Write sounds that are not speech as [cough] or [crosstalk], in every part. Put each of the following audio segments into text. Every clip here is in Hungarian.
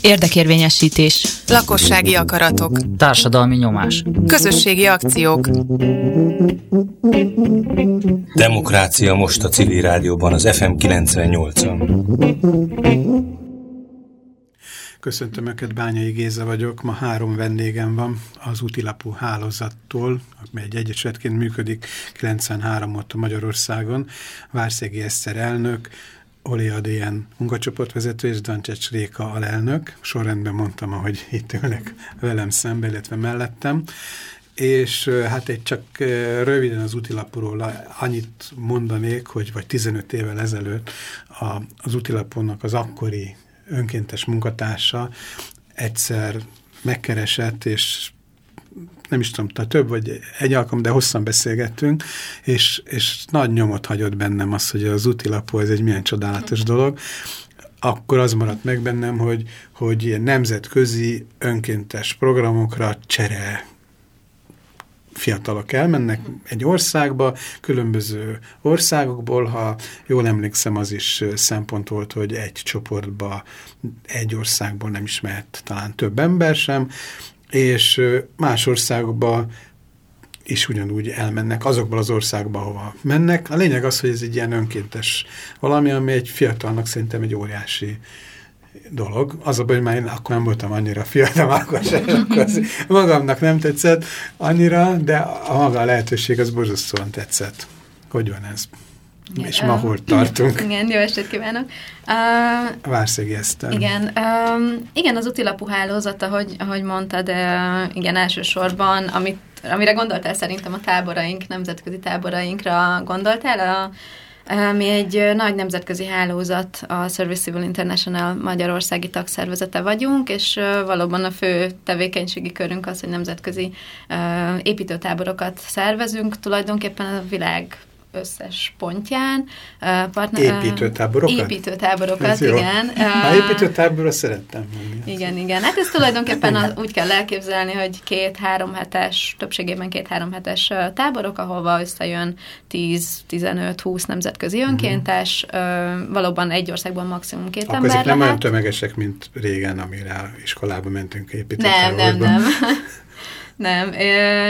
Érdekérvényesítés. Lakossági akaratok. Társadalmi nyomás. Közösségi akciók. Demokrácia most a civil rádióban, az FM 98-on. Köszöntöm Öket, Bányai Géza vagyok. Ma három vendégem van az útilapú hálózattól, amely egy egyesületként működik 93 óta Magyarországon. Várszegi Eszter elnök, Oli Adéen munkacsoportvezető és Dancsecs Réka alelnök. Sorrendben mondtam, ahogy itt ülnek velem szembe, illetve mellettem. És hát egy csak röviden az útilapról annyit mondanék, hogy vagy 15 évvel ezelőtt a, az útilaponnak az akkori önkéntes munkatársa egyszer megkeresett, és nem is tudom, több vagy egy alkalom, de hosszan beszélgettünk, és, és nagy nyomot hagyott bennem az, hogy az útilapó ez egy milyen csodálatos dolog, akkor az maradt meg bennem, hogy, hogy ilyen nemzetközi önkéntes programokra csere fiatalok elmennek egy országba, különböző országokból, ha jól emlékszem, az is szempont volt, hogy egy csoportba, egy országból nem is mehet talán több ember sem, és más országokba is ugyanúgy elmennek azokból az országba, ahova mennek. A lényeg az, hogy ez egy ilyen önkéntes valami, ami egy fiatalnak szerintem egy óriási dolog. Az a baj, hogy már én akkor nem voltam annyira fiatal, [laughs] akkor sem, akkor magamnak nem tetszett annyira, de a maga a lehetőség az borzasztóan tetszett. Hogy van ez? Igen, és ma hol tartunk? [laughs] Igen, jó estét kívánok! Uh, Várszegi Eszter. Igen, uh, igen, az útilapú hálózat, ahogy, ahogy mondtad, uh, igen, elsősorban, amit, amire gondoltál szerintem a táboraink, nemzetközi táborainkra gondoltál, a mi egy nagy nemzetközi hálózat, a Service Civil International Magyarországi tagszervezete vagyunk, és valóban a fő tevékenységi körünk az, hogy nemzetközi építőtáborokat szervezünk, tulajdonképpen a világ összes pontján. Partner, építőtáborokat? Építőtáborokat, [laughs] igen. A építőtáborra szerettem mondani. Igen, igen. Hát ez tulajdonképpen az, úgy kell elképzelni, hogy két-három hetes, többségében két-három hetes táborok, ahova összejön 10-15-20 nemzetközi mhm. önkéntes, uh -huh. valóban egy országban maximum két Akkor ember ezek lehet. nem olyan tömegesek, mint régen, amire iskolába mentünk építőtáborba. Nem, nem, nem. [laughs] Nem,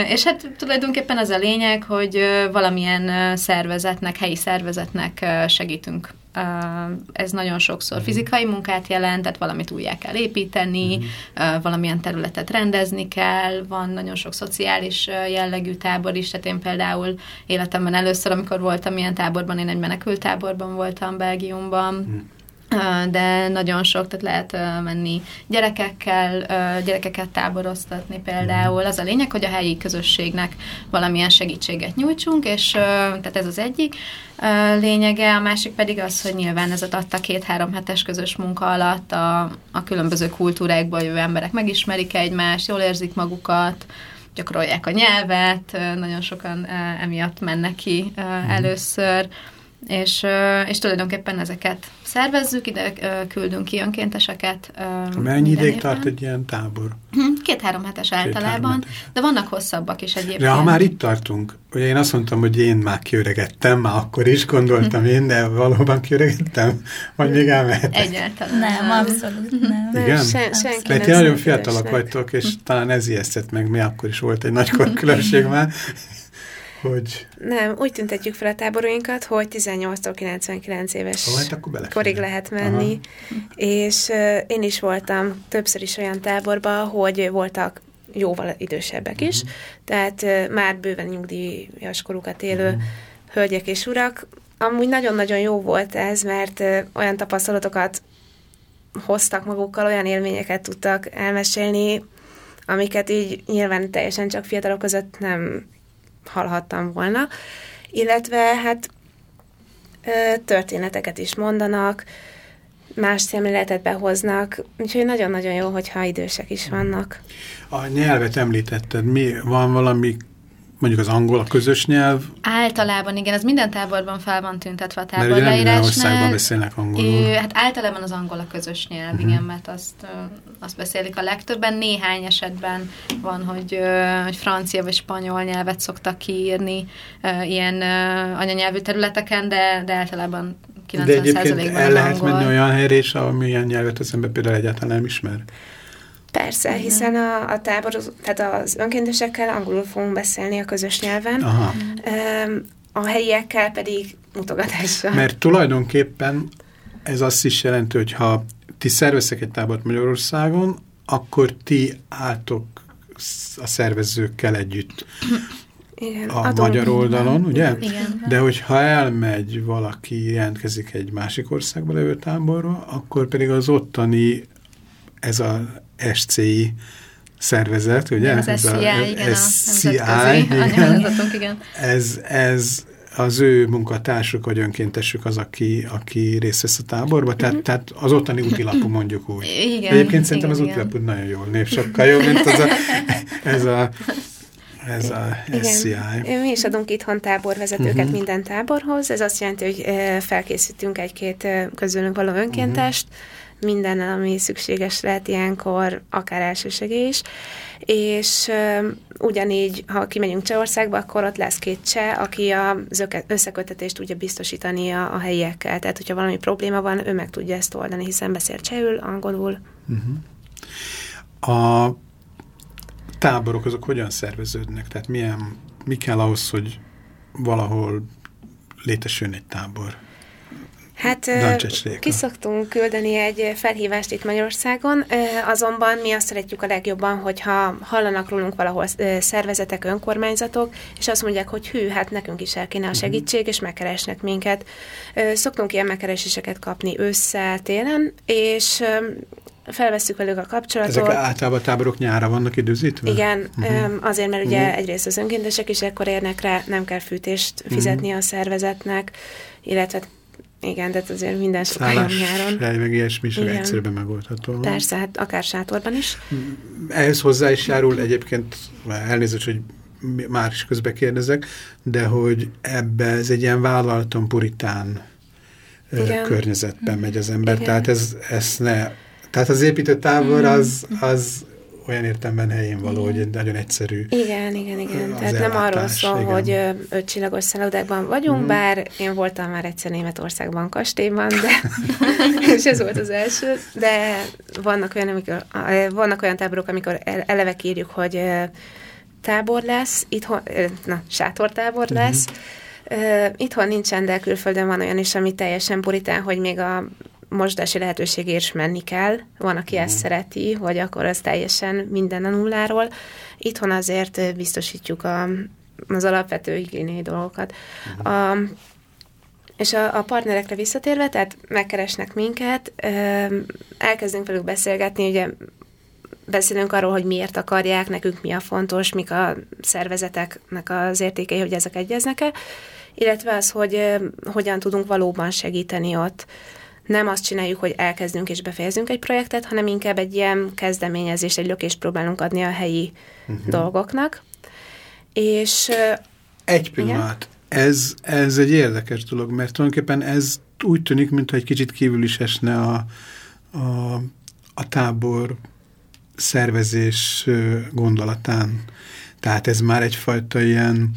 és hát tulajdonképpen az a lényeg, hogy valamilyen szervezetnek, helyi szervezetnek segítünk. Ez nagyon sokszor mhm. fizikai munkát jelent, tehát valamit újjá kell építeni, uh-huh. valamilyen területet rendezni kell, van nagyon sok szociális jellegű tábor is, tehát én például életemben először, amikor voltam ilyen táborban, én egy menekültáborban voltam Belgiumban, uh-huh de nagyon sok, tehát lehet menni gyerekekkel, gyerekeket táboroztatni például. Az a lényeg, hogy a helyi közösségnek valamilyen segítséget nyújtsunk, és tehát ez az egyik lényege, a másik pedig az, hogy nyilván ez adta két-három hetes közös munka alatt a, a különböző kultúrákból jövő emberek megismerik egymást, jól érzik magukat, gyakorolják a nyelvet, nagyon sokan emiatt mennek ki mhm. először, és, és tulajdonképpen ezeket szervezzük, ide küldünk ki önkénteseket. Mennyi ideig tart egy ilyen tábor? Hm, két-három hetes általában, hetes. de vannak hosszabbak is egyébként. De ha már itt tartunk, ugye én azt mondtam, hogy én már kiöregettem, már akkor is gondoltam én, de valóban kiöregettem? Vagy még elmehetek? Egyáltalán nem. abszolút nem. Igen? Nem, sen, senki Mert nem nagyon fiatalok vagytok, és talán ez ijesztett meg, mi akkor is volt egy nagy [laughs] különbség már, hogy... Nem, úgy tüntetjük fel a táboroinkat, hogy 18-tól 99 éves oh, hát korig lehet menni, Aha. és uh, én is voltam többször is olyan táborban, hogy voltak jóval idősebbek is, uh-huh. tehát uh, már bőven nyugdíjas korukat élő uh-huh. hölgyek és urak. Amúgy nagyon-nagyon jó volt ez, mert uh, olyan tapasztalatokat hoztak magukkal, olyan élményeket tudtak elmesélni, amiket így nyilván teljesen csak fiatalok között nem hallhattam volna, illetve hát történeteket is mondanak, más szemléletet behoznak, úgyhogy nagyon-nagyon jó, hogyha idősek is vannak. A nyelvet említetted, mi van valami mondjuk az angol a közös nyelv? Általában igen, az minden táborban fel van tüntetve a tábor Mert ugye nem országban beszélnek angolul. hát általában az angol a közös nyelv, uh-huh. igen, mert azt, azt beszélik a legtöbben. Néhány esetben van, hogy, hogy francia vagy spanyol nyelvet szoktak kiírni ilyen anyanyelvű területeken, de, de általában 90%-ban De egyébként el lehet angol. menni olyan helyre is, amilyen nyelvet az ember például egyáltalán nem ismer. Persze, uh-huh. hiszen a, a tábor, tehát az önkéntesekkel angolul fogunk beszélni a közös nyelven, Aha. a helyiekkel pedig mutogatással. Mert tulajdonképpen ez azt is jelenti, hogy ha ti szerveztek egy tábort Magyarországon, akkor ti álltok a szervezőkkel együtt igen, a adom. magyar oldalon, ugye? Igen. De hogyha elmegy valaki, jelentkezik egy másik országba levő táborba, akkor pedig az ottani, ez a SCI szervezet, ugye? Igen, az ez SCI, a, igen, SCI, igen. igen. Ez, ez az ő munkatársuk vagy önkéntesük az, aki, aki részt vesz a táborba, tehát, mhm. -huh. tehát az ottani útilapú mondjuk úgy. Igen, Egyébként szerintem igen, az útilapú nagyon jól név, sokkal jobb, mint az a, [laughs] ez a ez a SCI. Igen. Mi is adunk itthon táborvezetőket uh mhm. -huh. minden táborhoz. Ez azt jelenti, hogy felkészítünk egy-két közülünk való önkéntest, uh mhm. -huh minden, ami szükséges lehet ilyenkor, akár elsősegé is. És uh, ugyanígy, ha kimegyünk Csehországba, akkor ott lesz két cseh, aki az összekötetést tudja biztosítani a, a helyiekkel. Tehát, hogyha valami probléma van, ő meg tudja ezt oldani, hiszen beszél csehül, angolul. Uh-huh. A táborok azok hogyan szerveződnek? Tehát milyen, mi kell ahhoz, hogy valahol létesüljön egy tábor? Hát ki szoktunk küldeni egy felhívást itt Magyarországon, azonban mi azt szeretjük a legjobban, hogyha hallanak rólunk valahol szervezetek, önkormányzatok, és azt mondják, hogy hű, hát nekünk is el kéne a mhm. segítség, és megkeresnek minket. Szoktunk ilyen megkereséseket kapni ősszel, télen, és felveszük velük a kapcsolatot. Ezek általában táborok nyára vannak időzítve? Igen, uh-huh. azért, mert ugye uh-huh. egyrészt az önkéntesek is ekkor érnek rá, nem kell fűtést fizetni uh-huh. a szervezetnek, illetve igen, de azért minden sokkal nyáron. Szállás, meg ilyesmi is egyszerűen megoldható. Persze, hát akár sátorban is. Ehhez hozzá is járul egyébként, elnézést, hogy már is közbe kérdezek, de hogy ebbe ez egy ilyen vállalaton puritán Igen. környezetben megy az ember. Igen. Tehát ez, ez ne... Tehát az építő tábor az, az olyan értemben helyén való, hogy nagyon egyszerű. Igen, igen, igen. Tehát nem arról szól, igen. hogy öt csillagos szállodákban vagyunk, mm. bár én voltam már egyszer Németországban kastélyban, de [laughs] és ez volt az első, de vannak olyan, amikor, vannak olyan táborok, amikor eleve írjuk, hogy tábor lesz, itthon, na, sátortábor mhm. lesz, mm Uh, itthon nincsen, de külföldön van olyan is, ami teljesen puritán, hogy még a mosdási lehetőségért is menni kell. Van, aki ezt mhm. szereti, hogy akkor az teljesen minden a nulláról. Itthon azért biztosítjuk a, az alapvető igényei dolgokat. Uh-huh. A, és a, a partnerekre visszatérve, tehát megkeresnek minket, elkezdünk velük beszélgetni, ugye beszélünk arról, hogy miért akarják, nekünk mi a fontos, mik a szervezeteknek az értékei, hogy ezek egyeznek-e, illetve az, hogy hogyan tudunk valóban segíteni ott nem azt csináljuk, hogy elkezdünk és befejezünk egy projektet, hanem inkább egy ilyen kezdeményezést, egy lökést próbálunk adni a helyi uh-huh. dolgoknak. És... Egy pillanat. Ez, ez egy érdekes dolog, mert tulajdonképpen ez úgy tűnik, mintha egy kicsit kívül is esne a, a, a tábor szervezés gondolatán. Tehát ez már egyfajta ilyen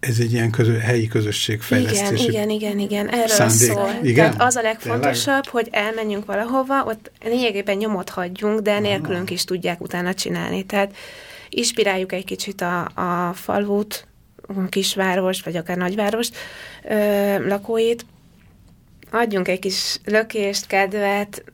ez egy ilyen közö, helyi közösségfejlesztés. Igen, igen, igen, igen, erről szándék. szól. Igen? Tehát az a legfontosabb, Tényleg? hogy elmenjünk valahova, ott lényegében nyomot hagyjunk, de nélkülünk is tudják utána csinálni. Tehát inspiráljuk egy kicsit a, a falvút, a kisvárost, vagy akár nagyvárost ö, lakóit, adjunk egy kis lökést, kedvet,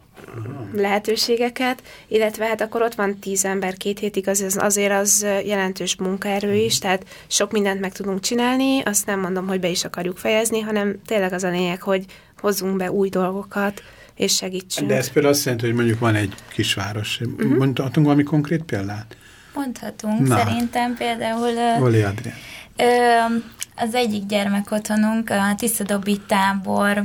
lehetőségeket, illetve hát akkor ott van tíz ember két hétig, az, azért az jelentős munkaerő is, tehát sok mindent meg tudunk csinálni, azt nem mondom, hogy be is akarjuk fejezni, hanem tényleg az a lényeg, hogy hozzunk be új dolgokat, és segítsünk. De ez például azt jelenti, hogy mondjuk van egy kisváros. Uh mhm. -huh. Mondhatunk valami konkrét példát? Mondhatunk. Na. Szerintem például... Voli Adrián. Az egyik gyermekotthonunk, a Tiszadobi tábor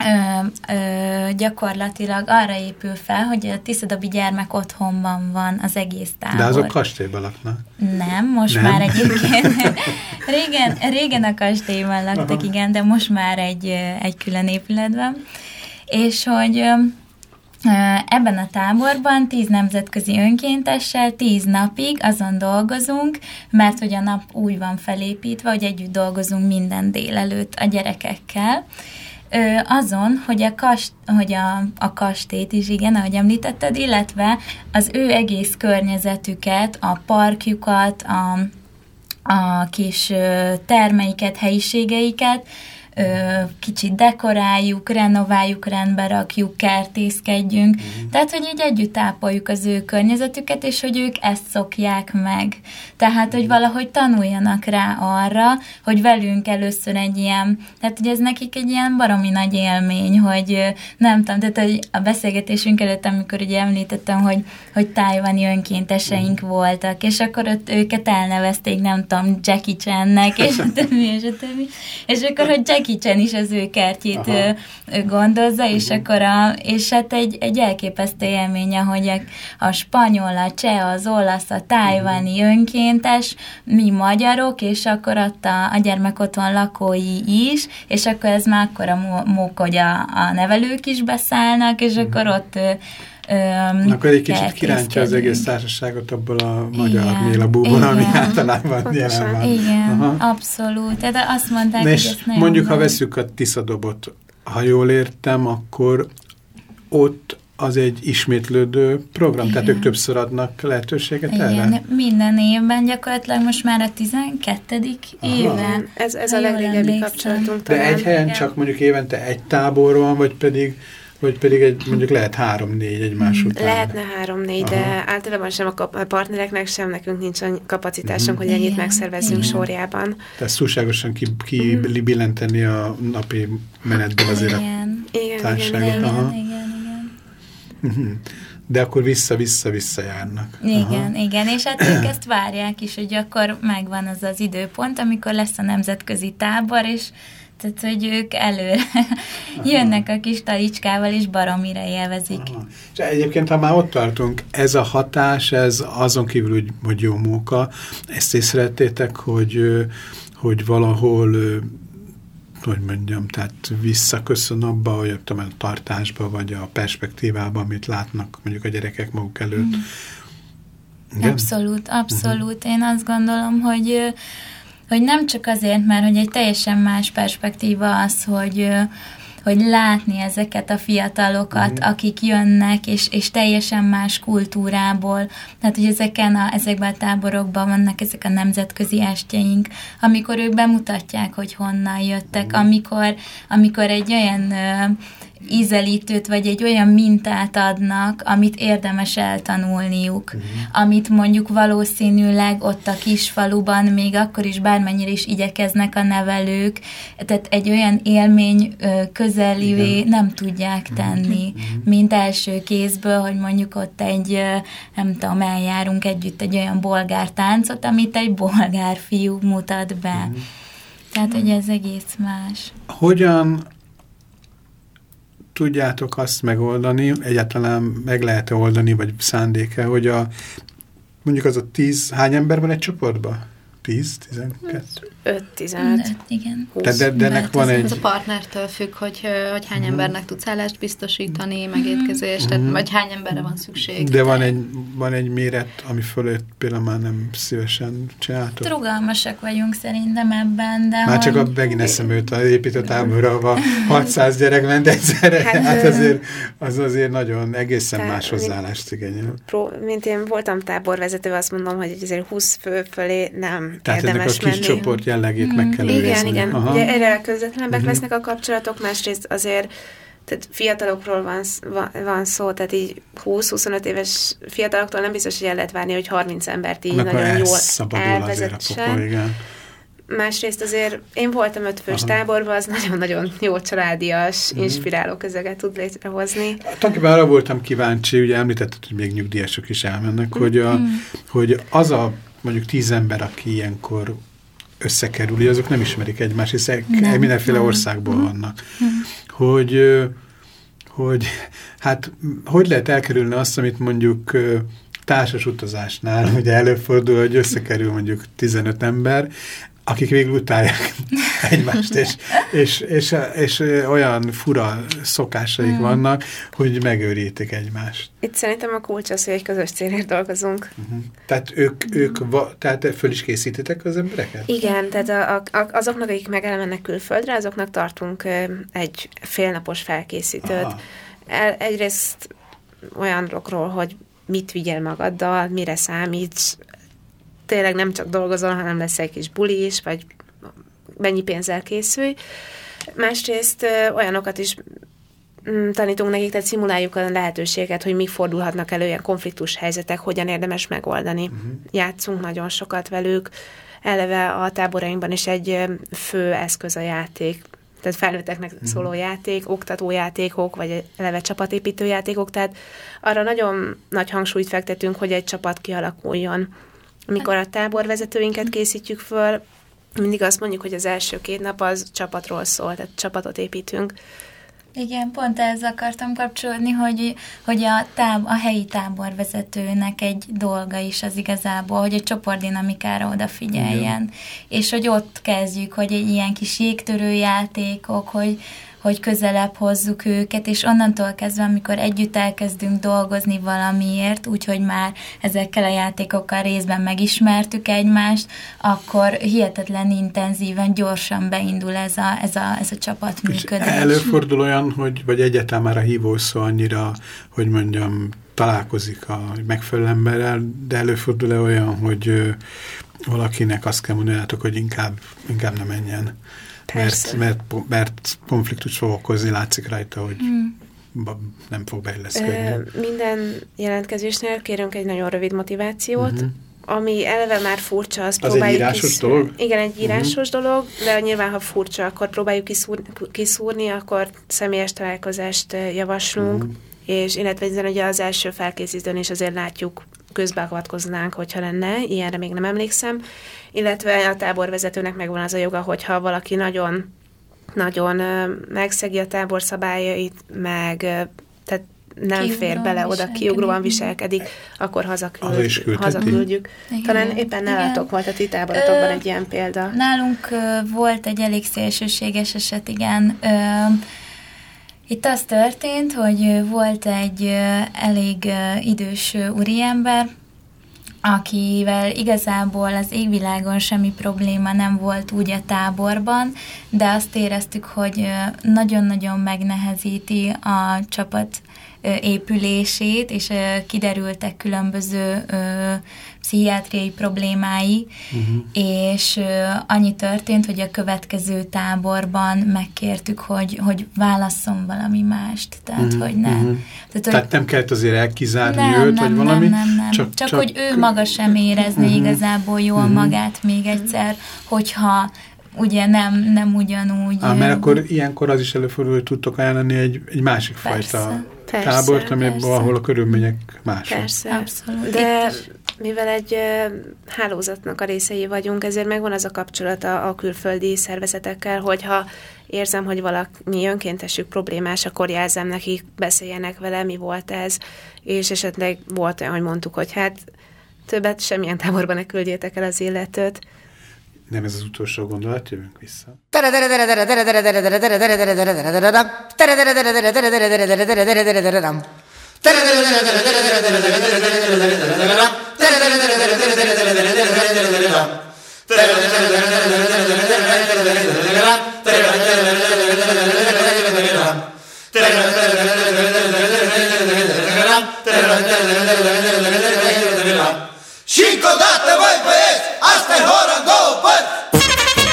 ö, ö, gyakorlatilag arra épül fel, hogy a Tiszadobi gyermek otthonban van az egész tábor. De azok kastélyban laknak? Nem, most Nem. már egyébként. [laughs] régen, régen a kastélyban laktak, Aha. igen, de most már egy, egy külön épületben. És hogy Ebben a táborban tíz nemzetközi önkéntessel tíz napig azon dolgozunk, mert hogy a nap úgy van felépítve, hogy együtt dolgozunk minden délelőtt a gyerekekkel, azon, hogy a, kast, hogy a, a kastét is, igen, ahogy említetted, illetve az ő egész környezetüket, a parkjukat, a, a kis termeiket, helyiségeiket, kicsit dekoráljuk, renováljuk, rendbe rakjuk, kertészkedjünk. Mm. Tehát, hogy így együtt tápoljuk az ő környezetüket, és hogy ők ezt szokják meg. Tehát, hogy valahogy tanuljanak rá arra, hogy velünk először egy ilyen, tehát, hogy ez nekik egy ilyen baromi nagy élmény, hogy nem tudom, tehát hogy a beszélgetésünk előtt, amikor ugye említettem, hogy, hogy tájvani önkénteseink mm. voltak, és akkor ott őket elnevezték, nem tudom, Jackie Chan-nek, és a többi, és a többi. És akkor, hogy Jackie Jackie Chan is az ő kertjét ő, ő gondozza, és uh-huh. akkor a, és hát egy, egy elképesztő élménye, hogy a, a spanyol, a cseh, az olasz, a tájvani önkéntes, mi magyarok, és akkor ott a, a gyermekotthon lakói is, és akkor ez már akkor a mók, hogy a, a nevelők is beszállnak, és akkor ott Öm, Akkor egy kicsit kirántja az egész társaságot abból a magyar mélabúból, ami általában jelen van. Igen, Aha. abszolút. Tehát azt mondták, hogy és mondjuk, van. ha veszük a Tiszadobot, ha jól értem, akkor ott az egy ismétlődő program, Igen. tehát ők többször adnak lehetőséget Igen. erre? minden évben gyakorlatilag most már a 12. éven. Ez, ez a legrégebbi kapcsolatunk. De egy helyen Igen. csak mondjuk évente egy tábor van, vagy pedig vagy pedig egy, mondjuk lehet három-négy egymás hmm. után. Lehetne három-négy, de általában sem a, partnereknek sem nekünk nincs a kapacitásunk, mm. hogy ennyit megszervezzünk Igen. sorjában. Tehát túlságosan kibillenteni ki mm. a napi menetből azért igen. a igen, társágot. Igen, igen, igen, igen. Mhm. De akkor vissza-vissza-vissza járnak. Igen, Aha. igen, és hát ők ezt várják is, hogy akkor megvan az az időpont, amikor lesz a nemzetközi tábor, és tehát, hogy ők előre [laughs] jönnek a kis talicskával, és baromira élvezik. Aha. És egyébként, ha már ott tartunk, ez a hatás, ez azon kívül, hogy, hogy jó móka, ezt észrevettétek, hogy, hogy valahol hogy mondjam, tehát visszaköszön abba, hogy a tartásba, vagy a perspektívába, amit látnak mondjuk a gyerekek maguk előtt. Mm. Abszolút, abszolút. Uh -huh. Én azt gondolom, hogy hogy nem csak azért, mert hogy egy teljesen más perspektíva az, hogy hogy látni ezeket a fiatalokat, mm. akik jönnek, és, és teljesen más kultúrából. Tehát, hogy ezeken a, ezekben a táborokban vannak ezek a nemzetközi estjeink, amikor ők bemutatják, hogy honnan jöttek, mm. amikor, amikor egy olyan ízelítőt, vagy egy olyan mintát adnak, amit érdemes eltanulniuk, uh-huh. amit mondjuk valószínűleg ott a kisfaluban, még akkor is bármennyire is igyekeznek a nevelők, tehát egy olyan élmény közelivé Igen. nem tudják mhm. tenni, uh-huh. mint első kézből, hogy mondjuk ott egy, nem tudom, eljárunk együtt egy olyan bolgár táncot, amit egy bolgár fiú mutat be. Uh-huh. Tehát, hogy ez egész más. Hogyan tudjátok azt megoldani, egyáltalán meg lehet -e oldani, vagy szándéke, hogy a mondjuk az a tíz, hány ember van egy csoportban? 10, 12? 5-15. Igen. De, de, de ennek van egy... Ez a partnertől függ, hogy, hogy hány uh-huh. embernek tudsz állást biztosítani, meg étkezést, uh-huh. vagy hány emberre van szükség. De van egy, van egy méret, ami fölött például már nem szívesen csináltok. Rugalmasak vagyunk szerintem ebben, de... Már csak a megint eszembe jut, az épített táborra 600 [laughs] gyerek ment egyszerre, hát, hát azért, az azért nagyon egészen tá, más hozzáállást igényel. Mint én voltam táborvezető, azt mondom, hogy azért 20 fő fölé nem Tehát ennek a kis menni. csoport jellegét mm. meg kell Igen, őrizni. igen. Aha. Ugye erre közvetlenebbek uh-huh. lesznek a kapcsolatok, másrészt azért tehát fiatalokról van, van, szó, tehát így 20-25 éves fiataloktól nem biztos, hogy el lehet várni, hogy 30 embert így Annak nagyon jól elvezetse. Másrészt azért én voltam ötfős Aha. táborban, az nagyon-nagyon jó családias, mm. inspiráló közeget tud létrehozni. Tulajdonképpen arra voltam kíváncsi, ugye említetted, hogy még nyugdíjasok is elmennek, mm. hogy, a, mm. hogy az a mondjuk tíz ember, aki ilyenkor összekerül, azok nem ismerik egymást, hiszen nem, mindenféle nem. országból nem. vannak. Nem. Hogy, hogy hát hogy lehet elkerülni azt, amit mondjuk társas utazásnál [laughs] ugye előfordul, hogy összekerül mondjuk 15 ember, akik végül utálják [laughs] egymást, és, és, és, és olyan fura szokásaik hmm. vannak, hogy megőrítik egymást. Itt szerintem a kulcs az, hogy egy közös célért dolgozunk. Uh -huh. Tehát ők, ők va, tehát föl is készítitek az embereket? Igen, tehát a, a, azoknak, akik megelmennek külföldre, azoknak tartunk egy félnapos felkészítőt. El, egyrészt olyanokról, hogy mit vigyel magaddal, mire számíts, tényleg nem csak dolgozol, hanem lesz egy kis buli is, vagy mennyi pénzzel készülj. Másrészt olyanokat is mm, tanítunk nekik, tehát szimuláljuk a lehetőséget, hogy mi fordulhatnak elő ilyen konfliktus helyzetek, hogyan érdemes megoldani. Uh-huh. Játszunk nagyon sokat velük, eleve a táborainkban is egy fő eszköz a játék, tehát felnőtteknek uh-huh. szóló játék, oktatójátékok, vagy eleve csapatépítő játékok, tehát arra nagyon nagy hangsúlyt fektetünk, hogy egy csapat kialakuljon. Amikor a táborvezetőinket készítjük föl, mindig azt mondjuk, hogy az első két nap az csapatról szól, tehát csapatot építünk. Igen, pont ezzel akartam kapcsolódni, hogy, hogy a, táb, a helyi táborvezetőnek egy dolga is az igazából, hogy a csoportdinamikára odafigyeljen. Igen. És hogy ott kezdjük, hogy egy ilyen kis jégtörő játékok, hogy, hogy közelebb hozzuk őket, és onnantól kezdve, amikor együtt elkezdünk dolgozni valamiért, úgyhogy már ezekkel a játékokkal részben megismertük egymást, akkor hihetetlen intenzíven, gyorsan beindul ez a, ez a, ez a csapatműködés. Előfordul olyan, hogy vagy egyáltalán már a hívószó annyira, hogy mondjam, találkozik a megfelelő emberrel, de előfordul-e olyan, hogy valakinek azt kell mondani, hogy inkább, inkább nem menjen? Mert, mert, mert konfliktus fog okozni, látszik rajta, hogy hmm. nem fog beilleszkedni. Minden jelentkezésnél kérünk egy nagyon rövid motivációt, uh-huh. ami eleve már furcsa, azt az próbáljuk egy írásos kiszúrni. dolog? Igen, egy írásos uh-huh. dolog, de nyilván, ha furcsa, akkor próbáljuk kiszúrni, kiszúrni akkor személyes találkozást javaslunk, uh-huh. és illetve ugye az első felkészítőn is azért látjuk, közbeavatkoznánk, hogyha lenne, ilyenre még nem emlékszem, illetve a táborvezetőnek megvan az a joga, hogyha valaki nagyon nagyon megszegi a tábor szabályait, meg tehát nem Kiugróan fér bele oda, kiugróan viselkedik, akkor hazaküld, hazaküldjük. Igen. Talán éppen nálatok volt a ti táborotokban egy ilyen példa. Nálunk volt egy elég szélsőséges eset, igen. Ö, itt az történt, hogy volt egy elég idős úriember, akivel igazából az égvilágon semmi probléma nem volt úgy a táborban, de azt éreztük, hogy nagyon-nagyon megnehezíti a csapat épülését, és kiderültek különböző pszichiátriai problémái, uh-huh. és annyi történt, hogy a következő táborban megkértük, hogy, hogy válasszon valami mást, tehát uh-huh. hogy nem. Uh-huh. Tehát, tehát nem kellett azért elkizárni nem, őt, nem, vagy valami? Nem, nem, nem. Csak, csak, csak hogy ő maga sem érezné uh-huh. igazából jól uh-huh. magát még egyszer, hogyha ugye nem, nem ugyanúgy... Á, mert akkor ilyenkor az is előfordul, hogy tudtok ajánlani egy, egy másik persze, fajta persze, tábort, persze. ahol a körülmények mások. Persze, abszolút. De mivel egy hálózatnak a részei vagyunk, ezért megvan az a kapcsolata a külföldi szervezetekkel, hogyha érzem, hogy valami önkéntesük problémás, akkor jelzem nekik, beszéljenek vele, mi volt ez, és esetleg volt olyan, hogy mondtuk, hogy hát többet semmilyen táborban ne küldjétek el az illetőt, nem ez az utolsó gondolat, jövünk vissza. Și încă o dată, voi băieți, asta e hora în două părți!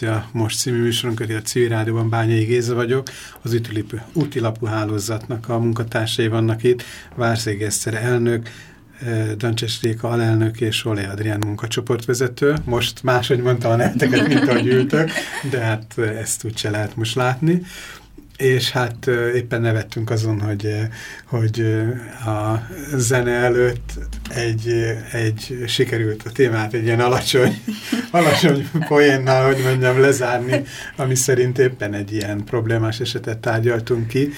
Demokrácia Most című műsorunk, a civil rádióban Bányai Géza vagyok. Az útilapú hálózatnak a munkatársai vannak itt. Várszég Eszter elnök, eh, Dancses Réka alelnök és Olé Adrián munkacsoportvezető. Most máshogy mondtam a neveteket, mint ahogy ültök, de hát eh, ezt úgyse lehet most látni és hát éppen nevettünk azon, hogy, hogy a zene előtt egy, egy sikerült a témát egy ilyen alacsony, [laughs] alacsony poénnal, hogy mondjam, lezárni, ami szerint éppen egy ilyen problémás esetet tárgyaltunk ki.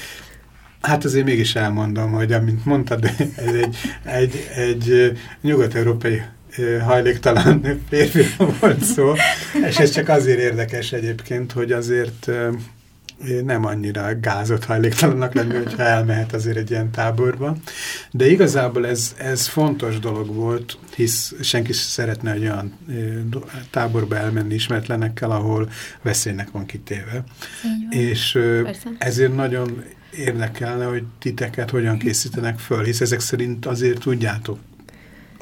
Hát azért mégis elmondom, hogy amint mondtad, ez egy, egy, egy nyugat-európai hajléktalan férfiról volt szó, és ez csak azért érdekes egyébként, hogy azért nem annyira gázott hajléktalannak lenni, hogyha elmehet azért egy ilyen táborba. De igazából ez, ez fontos dolog volt, hisz senki szeretne egy olyan táborba elmenni ismeretlenekkel, ahol veszélynek van kitéve. És Persze. ezért nagyon érdekelne, hogy titeket hogyan készítenek föl, hisz ezek szerint azért tudjátok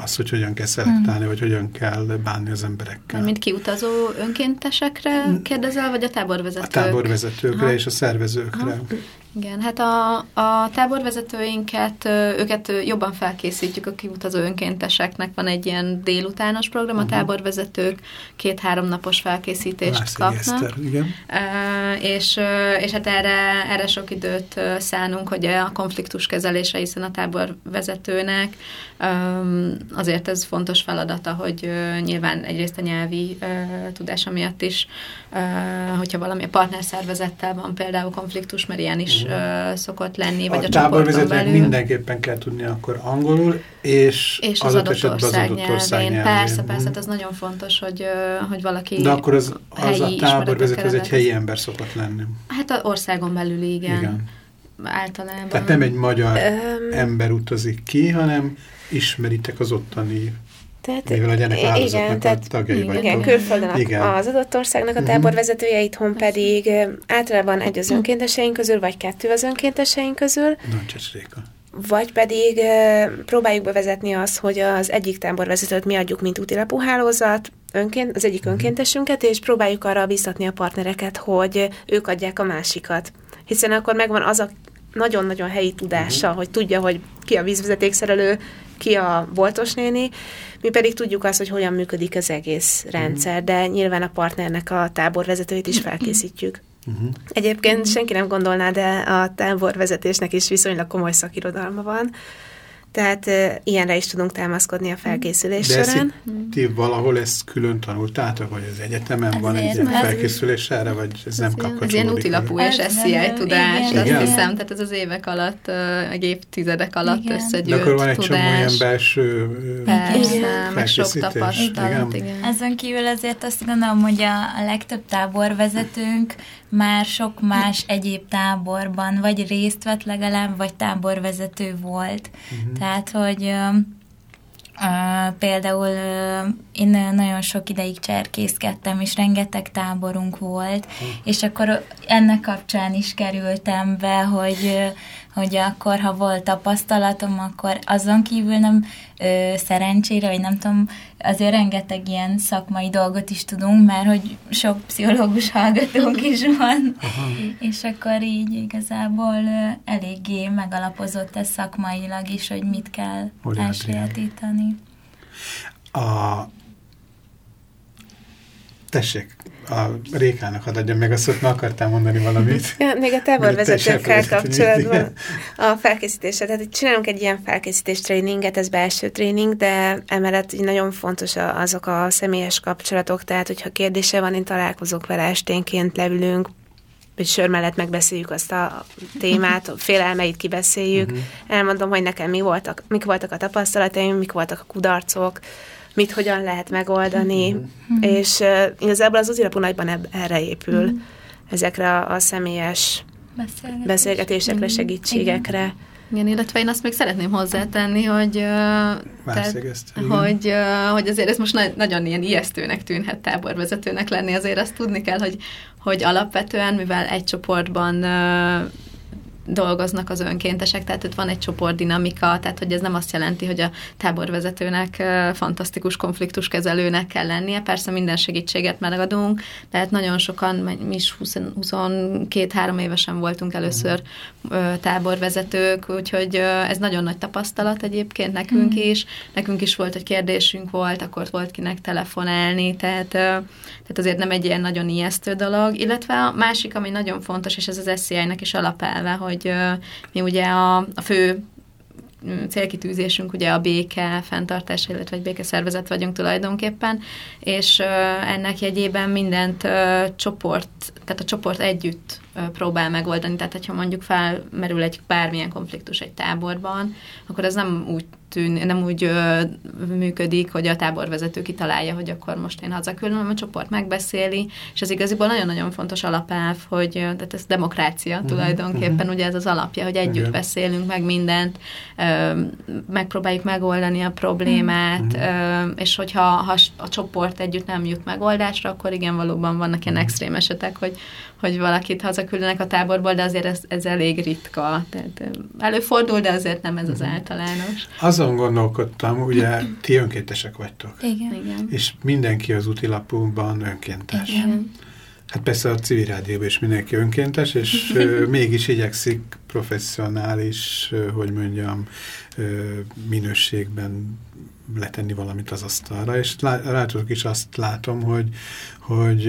az, hogy hogyan kell szelektálni, hmm. vagy hogyan kell bánni az emberekkel. Mint kiutazó önkéntesekre kérdezel, vagy a táborvezetők? A táborvezetőkre ha. és a szervezőkre. Ha. Igen, hát a, a táborvezetőinket, őket jobban felkészítjük a kiutazó önkénteseknek. Van egy ilyen délutános program, uh -huh. a mhm. táborvezetők két-három napos felkészítést László kapnak. Eszter, igen. És, és hát erre, erre sok időt szánunk, hogy a konfliktus kezelése, hiszen a táborvezetőnek azért ez fontos feladata, hogy nyilván egyrészt a nyelvi tudása miatt is, hogyha valami a partnerszervezettel van például konfliktus, mert ilyen is uh, szokott lenni, vagy a, a táborvezetőnek mindenképpen kell tudni akkor angolul, és, és az, adott ország, az adott ország nyelvén. Persze, persze, hát ez nagyon fontos, hogy, hogy valaki De akkor az, az a táborvezető az egy helyi ember szokott lenni. Hát az országon belül igen. igen. Általában. Tehát nem egy magyar um, ember utazik ki, hanem ismeritek az ottani tehát, mivel legyenek igen, tehát, tagjai igen, igen, külföldön igen. az adott országnak a mhm. táborvezetője, itthon pedig általában egy az önkénteseink közül, vagy kettő az önkénteseink közül. Vagy pedig próbáljuk bevezetni azt, hogy az egyik táborvezetőt mi adjuk, mint útilapú hálózat, önként, az egyik mhm. önkéntesünket, és próbáljuk arra biztatni a partnereket, hogy ők adják a másikat. Hiszen akkor megvan az a nagyon-nagyon helyi tudása, uh-huh. hogy tudja, hogy ki a vízvezetékszerelő, ki a voltos néni, mi pedig tudjuk azt, hogy hogyan működik az egész rendszer, de nyilván a partnernek a táborvezetőit is felkészítjük. Uh-huh. Egyébként senki nem gondolná, de a táborvezetésnek is viszonylag komoly szakirodalma van. Tehát e, ilyenre is tudunk támaszkodni a felkészülés De során. De ti valahol ezt külön tanultátok, vagy az egyetemen van egy ilyen felkészülés erre, vagy ez, ez nem kapcsolódik? Ez ilyen útilapú és SCI tudás, igen. azt hiszem, tehát ez az évek alatt, a évtizedek alatt igen. összegyűlt De akkor van egy tudás. csomó ilyen belső Persze, meg sok tapasztalat, igen. igen. Ezen kívül azért azt gondolom, hogy a, a legtöbb táborvezetőnk már sok más egyéb táborban vagy részt vett legalább, vagy táborvezető volt. Uh-huh. Tehát, hogy Uh, például uh, én nagyon sok ideig cserkészkedtem, és rengeteg táborunk volt, uh. és akkor ennek kapcsán is kerültem be, hogy hogy akkor, ha volt tapasztalatom, akkor azon kívül nem ö, szerencsére, vagy nem tudom, azért rengeteg ilyen szakmai dolgot is tudunk, mert hogy sok pszichológus hallgatónk is van, és akkor így igazából eléggé megalapozott ez szakmailag is, hogy mit kell elsajátítani. A... Tessék, a Rékának hadd adjam meg a szót, mert akartál mondani valamit. Ja, még a táborvezetőkkel kapcsolatban a felkészítésre. Tehát csinálunk egy ilyen felkészítés tréninget, ez belső tréning, de emellett nagyon fontos azok a személyes kapcsolatok, tehát hogyha kérdése van, én találkozok vele esténként, leülünk, hogy sör mellett megbeszéljük azt a témát, [laughs] félelmeit kibeszéljük, uh-huh. elmondom, hogy nekem mi voltak, mik voltak a tapasztalataim, mik voltak a kudarcok, mit hogyan lehet megoldani, mm-hmm. és uh, igazából az uzilapú nagyban erre épül, mm-hmm. ezekre a, a személyes Beszélgetés. beszélgetésekre, mm-hmm. segítségekre. Igen. Igen, illetve én azt még szeretném hozzátenni, hogy, tehát, hogy, hogy azért ez most na nagyon ilyen ijesztőnek tűnhet táborvezetőnek lenni, azért azt tudni kell, hogy, hogy alapvetően, mivel egy csoportban dolgoznak az önkéntesek, tehát itt van egy csoportdinamika, tehát hogy ez nem azt jelenti, hogy a táborvezetőnek fantasztikus konfliktuskezelőnek kell lennie, persze minden segítséget megadunk, tehát nagyon sokan, mi is 22-3 évesen voltunk először táborvezetők, úgyhogy ez nagyon nagy tapasztalat egyébként nekünk mm. is, nekünk is volt egy kérdésünk volt, akkor volt kinek telefonálni, tehát, tehát azért nem egy ilyen nagyon ijesztő dolog, illetve a másik, ami nagyon fontos, és ez az SCI-nek is alapelve, hogy mi ugye a, a fő célkitűzésünk ugye a béke fenntartása, illetve egy békeszervezet vagyunk tulajdonképpen, és ennek jegyében mindent csoport, tehát a csoport együtt próbál megoldani. Tehát, hogyha mondjuk felmerül egy bármilyen konfliktus egy táborban, akkor ez nem úgy tűn, nem úgy ö, működik, hogy a táborvezető kitalálja, hogy akkor most én hazaküldöm, hanem a csoport megbeszéli, és ez igaziból nagyon-nagyon fontos alapelv, hogy tehát ez demokrácia uh-huh, tulajdonképpen, uh-huh. ugye ez az alapja, hogy együtt Igen. beszélünk meg mindent, ö, megpróbáljuk megoldani a problémát, uh-huh. ö, és hogyha ha a csoport együtt nem jut megoldásra, akkor igen, valóban vannak ilyen extrém esetek, hogy, hogy valakit hazaküldenek a táborból, de azért ez, ez elég ritka. Tehát előfordul, de azért nem ez az általános. Azon gondolkodtam, ugye ti önkéntesek vagytok. Igen. Igen. És mindenki az útilapunkban önkéntes. Igen. Hát persze a civil rádióban is mindenki önkéntes, és ö, [laughs] mégis igyekszik professzionális, hogy mondjam, minőségben letenni valamit az asztalra, és rátok is azt látom, hogy, hogy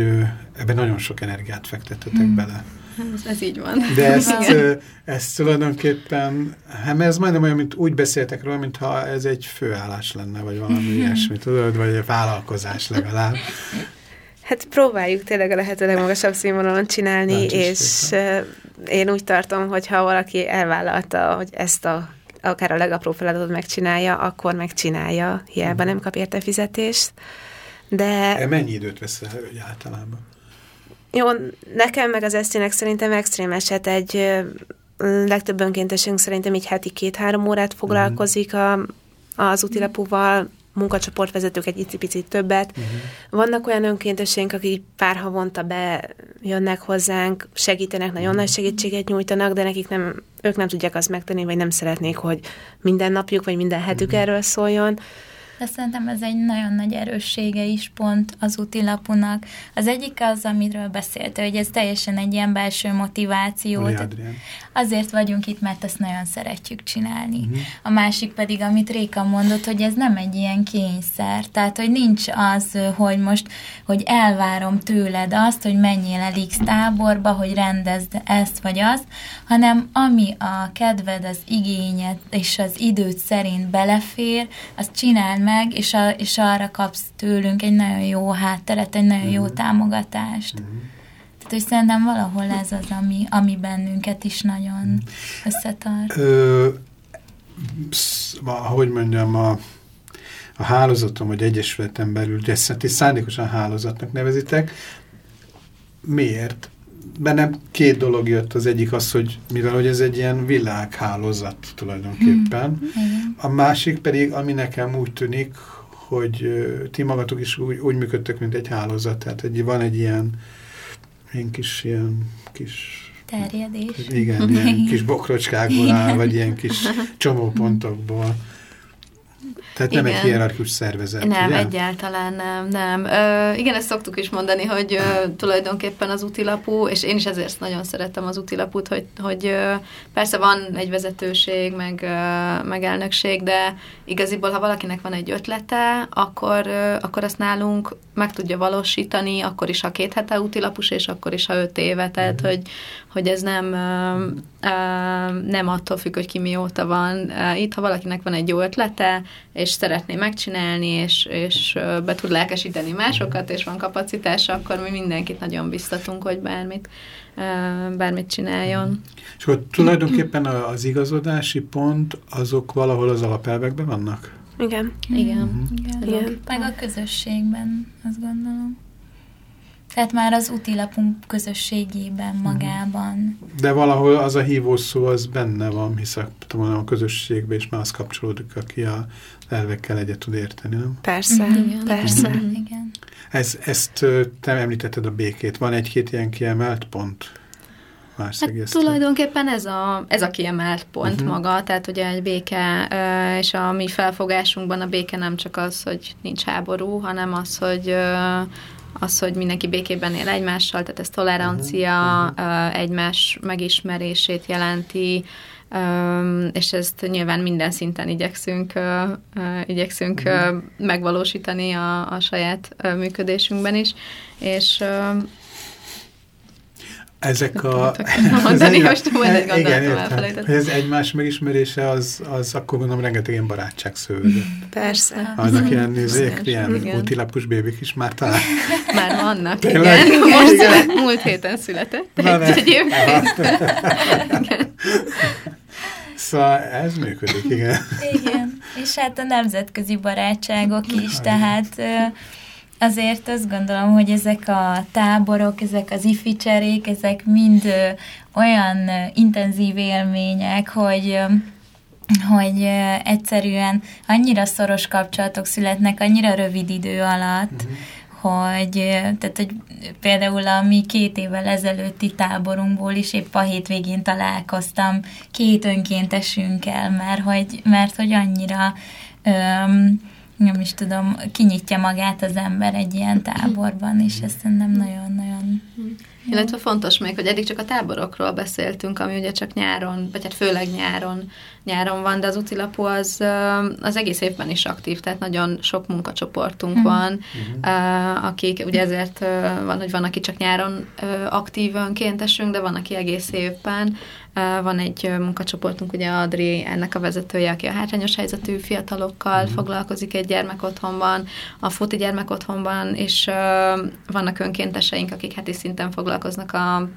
ebben nagyon sok energiát fektettetek hmm. bele. Ez, ez így van. De ezt, ezt tulajdonképpen, hát ez majdnem olyan, mint úgy beszéltek róla, mintha ez egy főállás lenne, vagy valami hmm. ilyesmi, tudod, vagy egy vállalkozás legalább. Hát próbáljuk tényleg a lehető legmagasabb színvonalon csinálni, Láncsos és szépen. én úgy tartom, hogy ha valaki elvállalta, hogy ezt a akár a legapróbb feladatot megcsinálja, akkor megcsinálja, hiába nem kap érte fizetést. De... E mennyi időt vesz el általában? Jó, nekem meg az esztének szerintem extrém eset egy legtöbb önkéntesünk szerintem így heti két-három órát foglalkozik a, az útilapúval, munkacsoportvezetők egy picit többet. Uh-huh. Vannak olyan önkéntesénk, akik pár havonta bejönnek hozzánk, segítenek, nagyon uh-huh. nagy segítséget nyújtanak, de nekik nem, ők nem tudják azt megtenni, vagy nem szeretnék, hogy minden napjuk, vagy minden hetük uh-huh. erről szóljon de szerintem ez egy nagyon nagy erőssége is pont az útilapunak. Az egyik az, amiről beszélte, hogy ez teljesen egy ilyen belső motiváció. Azért vagyunk itt, mert ezt nagyon szeretjük csinálni. Uh-huh. A másik pedig, amit Réka mondott, hogy ez nem egy ilyen kényszer. Tehát, hogy nincs az, hogy most, hogy elvárom tőled azt, hogy menjél el X táborba, hogy rendezd ezt vagy azt, hanem ami a kedved, az igényed és az időt szerint belefér, azt csináld meg, és, a, és arra kapsz tőlünk egy nagyon jó hátteret, egy nagyon jó mhm. támogatást. Mm. Tehát, hogy szerintem valahol ez az, ami, ami bennünket is nagyon mm. összetart. Ö, ahogy mondjam, a, a hálózatom, vagy egyesületen belül, de ezt szándékosan hálózatnak nevezitek, miért? Bennem két dolog jött. Az egyik az, hogy mivel hogy ez egy ilyen világhálózat tulajdonképpen. Hmm. A másik pedig, ami nekem úgy tűnik, hogy ti magatok is úgy, úgy működtök, mint egy hálózat. Tehát egy, van egy ilyen, ilyen kis, ilyen kis terjedés. Igen, ilyen [laughs] kis bokrocskákból áll, vagy ilyen kis [laughs] csomópontokból. Tehát igen. nem egy hierarchikus szervezet, Nem, ugye? egyáltalán nem. nem. Ö, igen, ezt szoktuk is mondani, hogy ö, tulajdonképpen az útilapú, és én is ezért nagyon szerettem az útilapút, hogy, hogy ö, persze van egy vezetőség, meg, ö, meg elnökség, de igaziból, ha valakinek van egy ötlete, akkor, ö, akkor azt nálunk meg tudja valósítani, akkor is, ha két hete útilapus, és akkor is, ha öt éve, tehát, mm. hogy, hogy ez nem, ö, nem attól függ, hogy ki mióta van. Itt, ha valakinek van egy jó ötlete, és szeretné megcsinálni, és, és be tud lelkesíteni másokat, és van kapacitása, akkor mi mindenkit nagyon biztatunk, hogy bármit, bármit csináljon. És akkor tulajdonképpen az igazodási pont, azok valahol az alapelvekben vannak? Igen. Igen. Mm. Igen. Igen. Meg a közösségben, azt gondolom. Tehát már az útilapunk közösségében, mhm. magában. De valahol az a hívószó az benne van, hisz a közösségben, és már az kapcsolódik, aki a elvekkel egyet tud érteni, nem? Persze, mm, igen, persze. Mm. Igen. Ez, ezt te említetted a békét. Van egy-két ilyen kiemelt pont, Hát tulajdonképpen ez a, ez a kiemelt pont uh-huh. maga, tehát ugye egy béke, és a mi felfogásunkban a béke nem csak az, hogy nincs háború, hanem az, hogy az, hogy mindenki békében él egymással, tehát ez tolerancia, uh-huh. egymás megismerését jelenti, és ezt nyilván minden szinten igyekszünk, igyekszünk uh-huh. megvalósítani a, a saját működésünkben is, és ezek a... [laughs] Mondani, ez most majd [laughs] egy igen, értem. Ez egymás megismerése, az, az akkor gondolom rengeteg ilyen barátság szövődött. Persze. Annak ilyen nézék, ilyen útilapos bébik is már talán. [laughs] Már vannak, Tényleg? igen. Most igen. Szület, múlt héten született Na, egy egyébként. Szóval ez működik, igen. Igen, és hát a nemzetközi barátságok is, tehát azért azt gondolom, hogy ezek a táborok, ezek az ifi cserék, ezek mind olyan intenzív élmények, hogy hogy egyszerűen annyira szoros kapcsolatok születnek annyira rövid idő alatt, uh-huh hogy, tehát, hogy például a mi két évvel ezelőtti táborunkból is épp a hétvégén találkoztam két önkéntesünkkel, mert hogy, mert hogy annyira öm, nem is tudom, kinyitja magát az ember egy ilyen táborban, és ezt nem nagyon-nagyon... Illetve fontos még, hogy eddig csak a táborokról beszéltünk, ami ugye csak nyáron, vagy hát főleg nyáron, nyáron van, de az útilapú az, az egész évben is aktív, tehát nagyon sok munkacsoportunk mm. van, mm. akik, ugye ezért van, hogy van, aki csak nyáron aktív önkéntesünk, de van, aki egész évben, van egy munkacsoportunk, ugye Adri, ennek a vezetője, aki a hátrányos helyzetű fiatalokkal uh-huh. foglalkozik egy gyermekotthonban, a Fóti gyermekotthonban, és vannak önkénteseink, akik heti szinten foglalkoznak a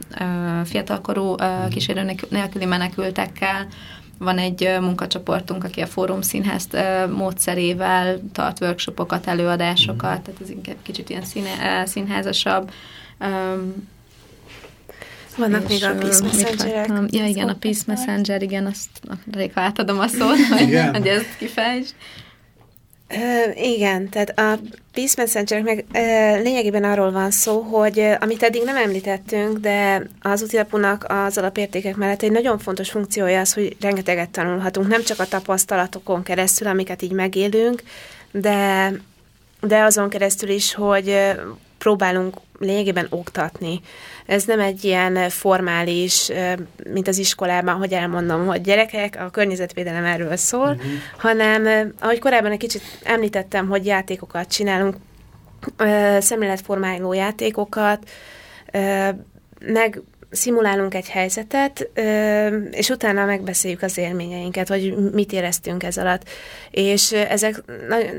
fiatalkorú uh-huh. kísérő nélküli menekültekkel, van egy munkacsoportunk, aki a Fórum Színház módszerével tart workshopokat, előadásokat, tehát ez inkább kicsit ilyen színe, színházasabb. Vannak még a Peace Messengerek. Ja, igen, a Peace Messenger, igen, azt rég átadom a szót, hogy, hogy ezt kifejtsd. Igen, tehát a Peace Messenger meg uh, lényegében arról van szó, hogy uh, amit eddig nem említettünk, de az útilapunak az alapértékek mellett egy nagyon fontos funkciója az, hogy rengeteget tanulhatunk, nem csak a tapasztalatokon keresztül, amiket így megélünk, de, de azon keresztül is, hogy próbálunk lényegében oktatni. Ez nem egy ilyen formális, mint az iskolában, hogy elmondom, hogy gyerekek, a környezetvédelem erről szól, uh-huh. hanem, ahogy korábban egy kicsit említettem, hogy játékokat csinálunk, szemléletformáló játékokat, meg szimulálunk egy helyzetet, és utána megbeszéljük az élményeinket, hogy mit éreztünk ez alatt. És ezek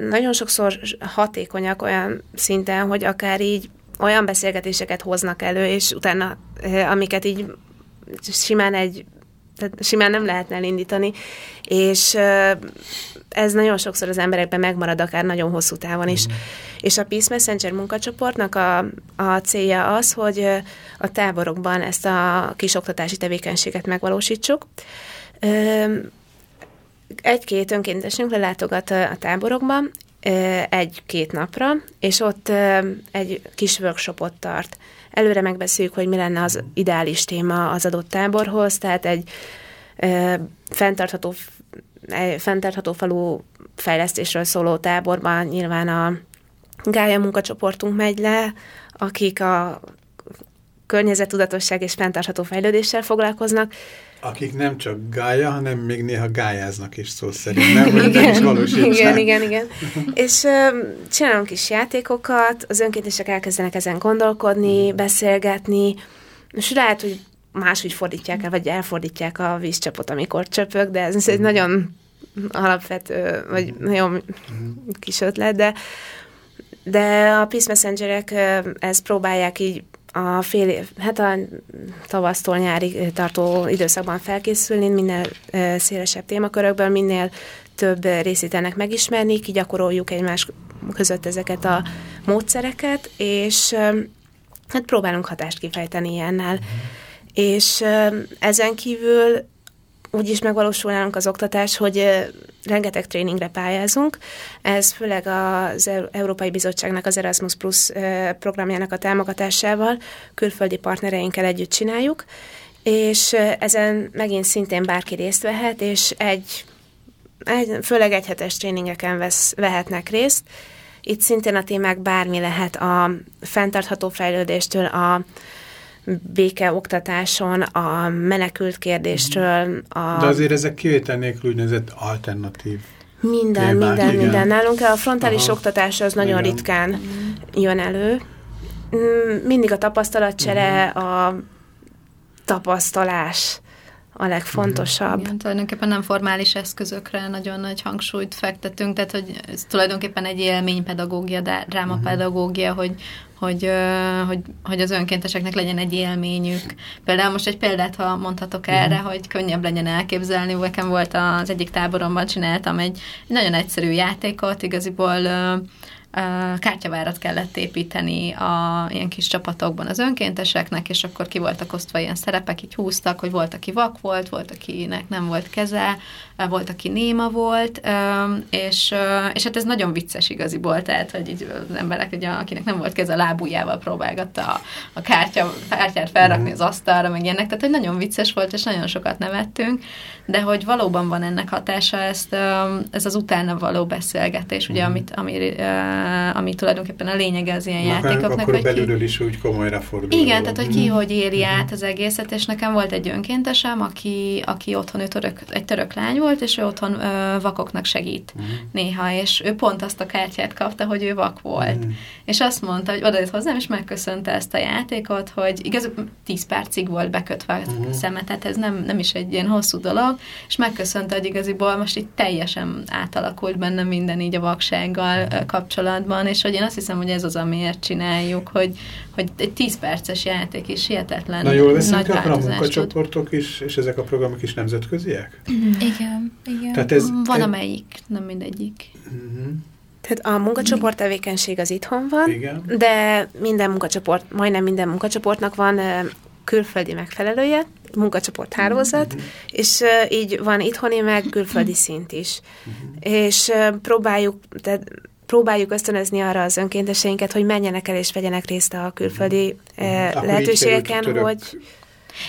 nagyon sokszor hatékonyak olyan szinten, hogy akár így olyan beszélgetéseket hoznak elő, és utána, amiket így simán egy tehát simán nem lehetne elindítani, és ez nagyon sokszor az emberekben megmarad, akár nagyon hosszú távon is. Mm. És a Peace Messenger munkacsoportnak a, a célja az, hogy a táborokban ezt a kis oktatási tevékenységet megvalósítsuk. Egy-két önkéntesünk lelátogat a táborokban egy-két napra, és ott egy kis workshopot tart. Előre megbeszéljük, hogy mi lenne az ideális téma az adott táborhoz, tehát egy fenntartható fenntartható falu fejlesztésről szóló táborban nyilván a Gája munkacsoportunk megy le, akik a környezettudatosság és fenntartható fejlődéssel foglalkoznak. Akik nem csak gája, hanem még néha gájáznak is szó szerint, nem? Hogy igen, is igen, igen, igen. és uh, csinálunk is játékokat, az önkéntesek elkezdenek ezen gondolkodni, beszélgetni, és lehet, hogy máshogy fordítják el, vagy elfordítják a vízcsapot, amikor csöpök, de ez egy nagyon alapvető, vagy nagyon kis ötlet, de, de a Peace Messengerek ezt próbálják így a fél év, hát a tavasztól nyári tartó időszakban felkészülni, minél szélesebb témakörökből, minél több részét ennek megismerni, gyakoroljuk egymás között ezeket a módszereket, és hát próbálunk hatást kifejteni ilyennel. Mm és ezen kívül úgy is megvalósul nálunk az oktatás, hogy rengeteg tréningre pályázunk. Ez főleg az Európai Bizottságnak az Erasmus Plus programjának a támogatásával külföldi partnereinkkel együtt csináljuk, és ezen megint szintén bárki részt vehet, és egy, egy főleg egyhetes tréningeken vesz, vehetnek részt. Itt szintén a témák bármi lehet a fenntartható fejlődéstől, a béke oktatáson, a menekült kérdésről. A... De azért ezek kivétel nélkül úgynevezett alternatív minden, témák, minden, igen. minden. Nálunk a frontális Aha. oktatás az nagyon igen. ritkán jön elő. Mm, mindig a tapasztalatcsere, uh-huh. a tapasztalás a legfontosabb. Igen, tulajdonképpen nem formális eszközökre nagyon nagy hangsúlyt fektetünk, tehát hogy ez tulajdonképpen egy élménypedagógia, drámapedagógia, hogy, hogy, hogy, hogy az önkénteseknek legyen egy élményük. Például most egy példát, ha mondhatok erre, hogy könnyebb legyen elképzelni, nekem volt az egyik táboromban, csináltam egy nagyon egyszerű játékot, igaziból kártyavárat kellett építeni a ilyen kis csapatokban az önkénteseknek, és akkor ki voltak osztva ilyen szerepek, így húztak, hogy volt, aki vak volt, volt, akinek nem volt keze, volt, aki néma volt, és, és hát ez nagyon vicces igaziból, tehát, hogy így az emberek, ugye, akinek nem volt keze, lábújával próbálgatta a, a kártya, kártyát felrakni az asztalra, meg ilyenek, tehát hogy nagyon vicces volt, és nagyon sokat nevettünk, de hogy valóban van ennek hatása, ezt, ez az utána való beszélgetés, ugye, amit, ami, ami tulajdonképpen a lényege az ilyen Na, játékoknak. Akkor hogy belülről ki... is úgy komolyra fordul. Igen, tehát hogy ki hogy éli át az egészet, és nekem volt egy önkéntesem, aki, aki otthon ő török, egy török lány volt, és ő otthon ö, vakoknak segít uh-huh. néha, és ő pont azt a kártyát kapta, hogy ő vak volt. Uh-huh. És azt mondta, hogy odajött hozzám, és megköszönte ezt a játékot, hogy igaz, 10 percig volt bekötve uh-huh. a szeme, tehát ez nem, nem is egy ilyen hosszú dolog, és megköszönte, hogy igaziból most itt teljesen átalakult benne minden így a vaksággal uh-huh. Kapcsolatban, és hogy én azt hiszem, hogy ez az, amiért csináljuk, hogy, hogy egy 10 perces játék is hihetetlen Na jól veszünk a munkacsoportok is, és ezek a programok is nemzetköziek? Igen, igen. Tehát ez, van amelyik, nem mindegyik. Uh-huh. Tehát a munkacsoport tevékenység az itthon van, Igen. de minden munkacsoport, majdnem minden munkacsoportnak van külföldi megfelelője, munkacsoport hálózat, uh-huh. és uh, így van itthoni meg külföldi szint is. Uh-huh. És uh, próbáljuk, tehát próbáljuk ösztönözni arra az önkénteseinket, hogy menjenek el és vegyenek részt a külföldi uh, lehetőségeken, hogy...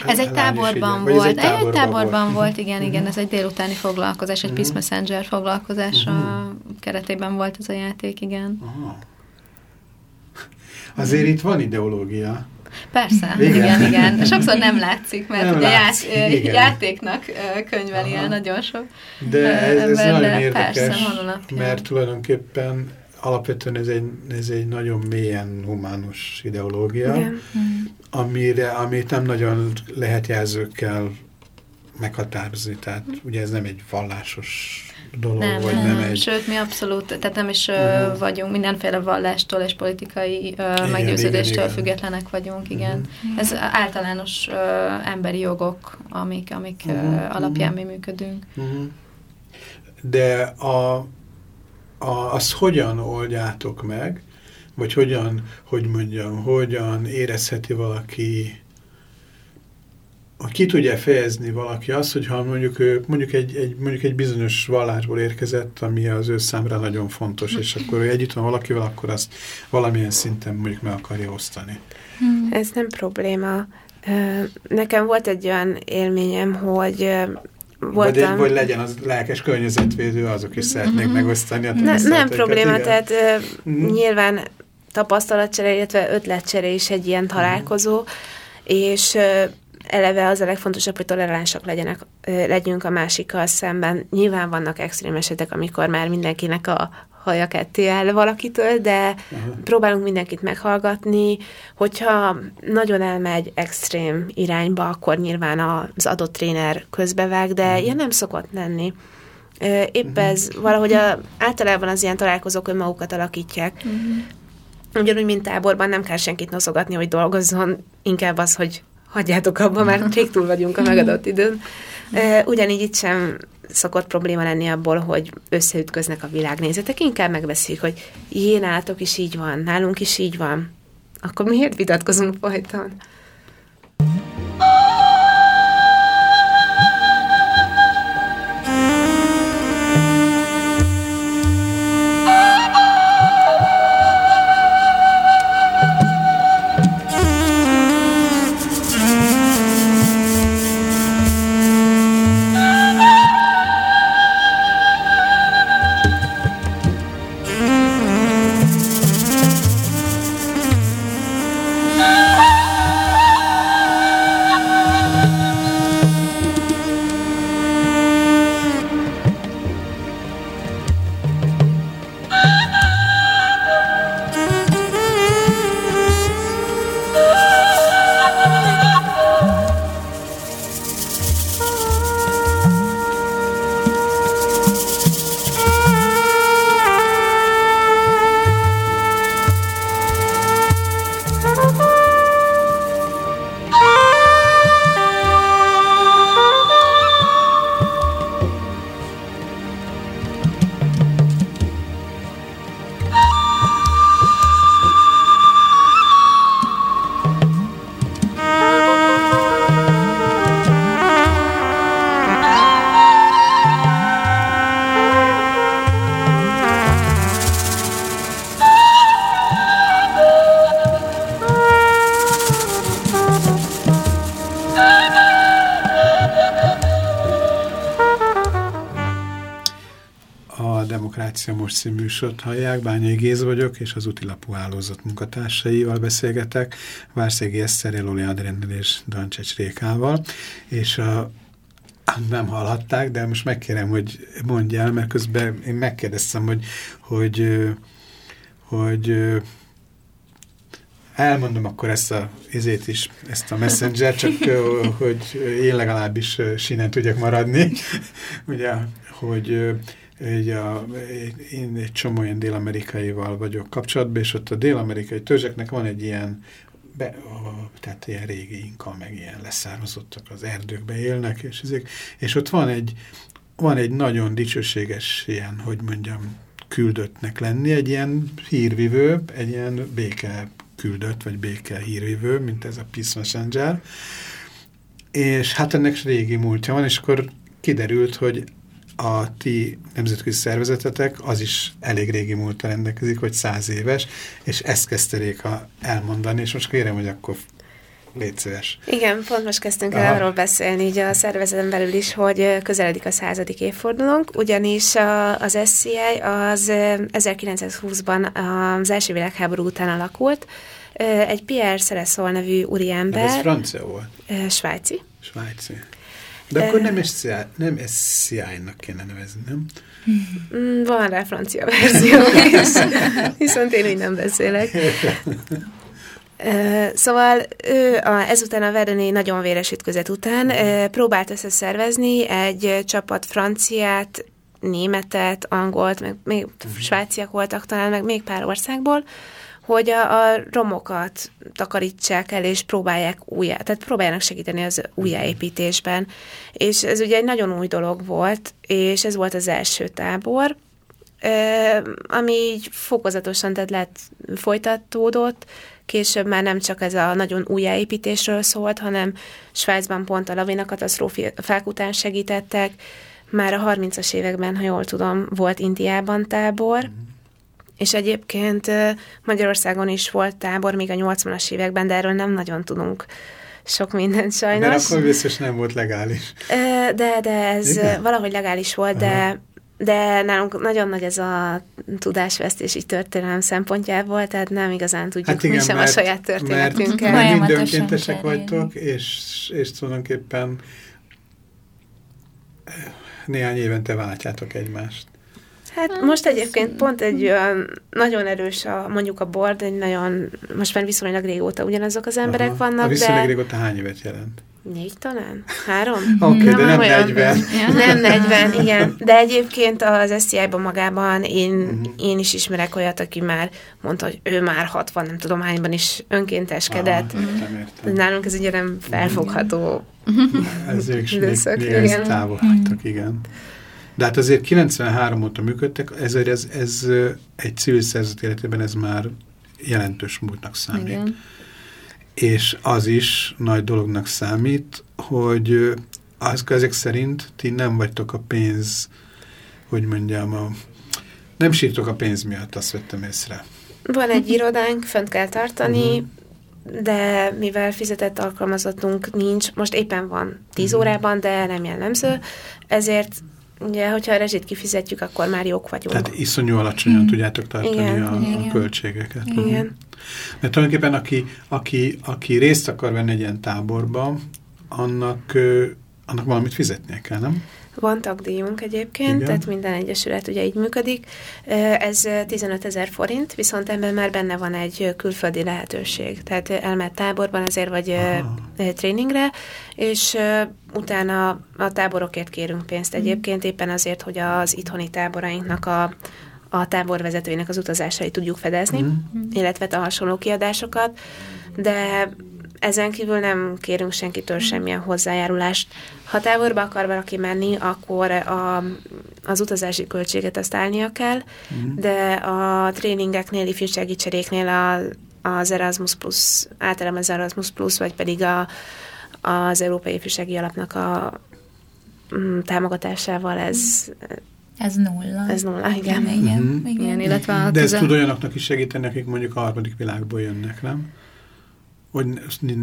Ez egy táborban volt. Ez egy táborban, egy táborban volt. volt, igen, igen. Mhm. Ez egy délutáni foglalkozás, egy Peace Messenger foglalkozás a keretében volt ez a játék, igen. Aha. Azért itt van ideológia. Persze, igen, igen. igen. Sokszor nem látszik, mert nem ugye látszik, ját, játéknak könyveli el nagyon sok De ez, ez nagyon de érdekes, persze, mert tulajdonképpen alapvetően ez egy, ez egy nagyon mélyen humánus ideológia, igen. amire, amit nem nagyon lehet jelzőkkel meghatározni, tehát ugye ez nem egy vallásos dolog, nem, vagy nem, nem egy... Sőt, mi abszolút, tehát nem is uh, vagyunk, mindenféle vallástól és politikai uh, igen, meggyőződéstől igen, igen. függetlenek vagyunk, igen. Uh-huh. Ez általános uh, emberi jogok, amik, amik uh-huh. uh, alapján uh-huh. mi működünk. Uh-huh. De a, a, azt hogyan oldjátok meg, vagy hogyan, hogy mondjam, hogyan érezheti valaki ki tudja fejezni valaki azt, hogyha mondjuk, mondjuk, egy, egy, mondjuk egy bizonyos vallásból érkezett, ami az ő számra nagyon fontos, és akkor ő együtt van valakivel, akkor azt valamilyen szinten mondjuk meg akarja osztani. Hmm. Ez nem probléma. Nekem volt egy olyan élményem, hogy voltam... Vagy, vagy legyen az lelkes környezetvédő, azok is szeretnék hmm. megosztani a ne, Nem probléma, igen. tehát uh, nyilván tapasztalatcsere, illetve ötletcsere is egy ilyen találkozó, és eleve az a legfontosabb, hogy toleránsak legyenek, legyünk a másikkal szemben. Nyilván vannak extrém esetek, amikor már mindenkinek a haja ketté áll valakitől, de uh-huh. próbálunk mindenkit meghallgatni. Hogyha nagyon elmegy extrém irányba, akkor nyilván az adott tréner közbevág, de uh-huh. ilyen nem szokott lenni. Épp uh-huh. ez valahogy a, általában az ilyen találkozók önmagukat alakítják. Uh-huh. Ugyanúgy, mint táborban nem kell senkit noszogatni, hogy dolgozzon, inkább az, hogy hagyjátok abba, mert rég [laughs] túl vagyunk a megadott időn. Ugyanígy itt sem szokott probléma lenni abból, hogy összeütköznek a világnézetek, inkább megbeszéljük, hogy jé, nálatok is így van, nálunk is így van. Akkor miért vitatkozunk folyton? Demokrácia Most című műsort hallják. Bányai Géz vagyok, és az útilapú hálózat munkatársaival beszélgetek, Várszegi Eszter, Loli Adrendel és Dancsecs Rékával, és a nem hallhatták, de most megkérem, hogy mondja el, mert közben én megkérdeztem, hogy, hogy, hogy elmondom akkor ezt a izét is, ezt a messenger, csak hogy én legalábbis sinen tudjak maradni. [laughs] Ugye, hogy egy a, én egy csomó ilyen dél-amerikaival vagyok kapcsolatban, és ott a dél-amerikai törzseknek van egy ilyen, be, tehát ilyen régi inka, meg ilyen leszármazottak az erdőkbe élnek, és, ezek, és ott van egy, van egy nagyon dicsőséges ilyen, hogy mondjam, küldöttnek lenni, egy ilyen hírvivő, egy ilyen béke küldött, vagy béke hírvivő, mint ez a Peace Messenger, és hát ennek régi múltja van, és akkor kiderült, hogy a ti nemzetközi szervezetetek az is elég régi múlta rendelkezik, hogy száz éves, és ezt kezdte Réka elmondani, és most kérem, hogy akkor légy szíves. Igen, pont most kezdtünk el arról beszélni, így a szervezeten belül is, hogy közeledik a századik évfordulónk, ugyanis a, az SCI az 1920-ban az első világháború után alakult, egy Pierre Szereszol nevű úriember. Ez francia volt? Svájci. Svájci. De akkor nem SCI, nem SCI-nak kéne nevezni, nem? Mm, van rá francia verzió is, [laughs] viszont én így nem beszélek. Szóval ő a, ezután a Verdeni nagyon véres ütközet után próbált összeszervezni egy csapat franciát, németet, angolt, meg még svájciak voltak talán, meg még pár országból, hogy a, a romokat takarítsák el, és próbálják újjá, tehát próbáljanak segíteni az újjáépítésben. És ez ugye egy nagyon új dolog volt, és ez volt az első tábor, ami így fokozatosan tehát lett folytatódott, később már nem csak ez a nagyon újjáépítésről szólt, hanem Svájcban pont a lavina katasztrófák segítettek, már a 30-as években, ha jól tudom, volt Indiában tábor, mm és egyébként Magyarországon is volt tábor, még a 80-as években, de erről nem nagyon tudunk sok mindent sajnos. De akkor biztos nem volt legális. De, de ez Igen? valahogy legális volt, Aha. de de nálunk nagyon nagy ez a tudásvesztés így történelem szempontjából, tehát nem igazán tudjuk hát igen, mi sem mert, a saját történetünket. Mert mind önkéntesek vagytok, és, és tulajdonképpen néhány évente váltjátok egymást. Hát, most egyébként pont egy olyan nagyon erős a, mondjuk a board, egy nagyon, most már viszonylag régóta ugyanazok az emberek Aha. vannak, a viszonylag de... régóta hány évet jelent? Négy talán? Három? [laughs] Oké, okay, de nem olyan. 40. [laughs] Nem 40, igen. De egyébként az SCI-ban magában én, uh mhm. -huh. én is ismerek olyat, aki már mondta, hogy ő már 60, nem tudom hányban is önkénteskedett. Aha, értem, értem. Nálunk ez ugye nem felfogható Ezért is még, még igen. távol hagytak, igen. De hát azért 93 óta működtek, ezért ez, ez egy civil szervezet életében ez már jelentős múltnak számít. Igen. És az is nagy dolognak számít, hogy az, ezek szerint ti nem vagytok a pénz, hogy mondjam, a, nem sírtok a pénz miatt, azt vettem észre. Van egy irodánk, fönt kell tartani, uh mhm. -huh. de mivel fizetett alkalmazottunk nincs, most éppen van 10 uh mhm. órában, de nem jellemző, ezért Ugye, hogyha a rezsit kifizetjük, akkor már jók vagyunk. Tehát iszonyú alacsonyan mm. tudjátok tartani igen, a, igen. a költségeket. Igen. Uh -huh. Mert tulajdonképpen aki, aki, aki részt akar venni egy ilyen táborba, annak, annak valamit fizetnie kell, nem? Van tagdíjunk egyébként, Igen. tehát minden egyesület ugye így működik. Ez 15 ezer forint, viszont ebben már benne van egy külföldi lehetőség. Tehát elmehet táborban azért vagy Aha. tréningre, és utána a táborokért kérünk pénzt mhm. egyébként, éppen azért, hogy az itthoni táborainknak a a táborvezetőinek az utazásait tudjuk fedezni, mm. illetve a hasonló kiadásokat, de ezen kívül nem kérünk senkitől semmilyen hozzájárulást. Ha táborba akar valaki menni, akkor a, az utazási költséget azt állnia kell, mm. de a tréningeknél, ifjúsági cseréknél a, az Erasmus Plus, általában az Erasmus Plus, vagy pedig a, az Európai Ifjúsági Alapnak a mm, támogatásával ez ez nulla. Ez nulla, igen. Igen, mm -hmm. igen. illetve a De ez tud olyanoknak is segíteni, akik mondjuk a harmadik világból jönnek, nem? Vagy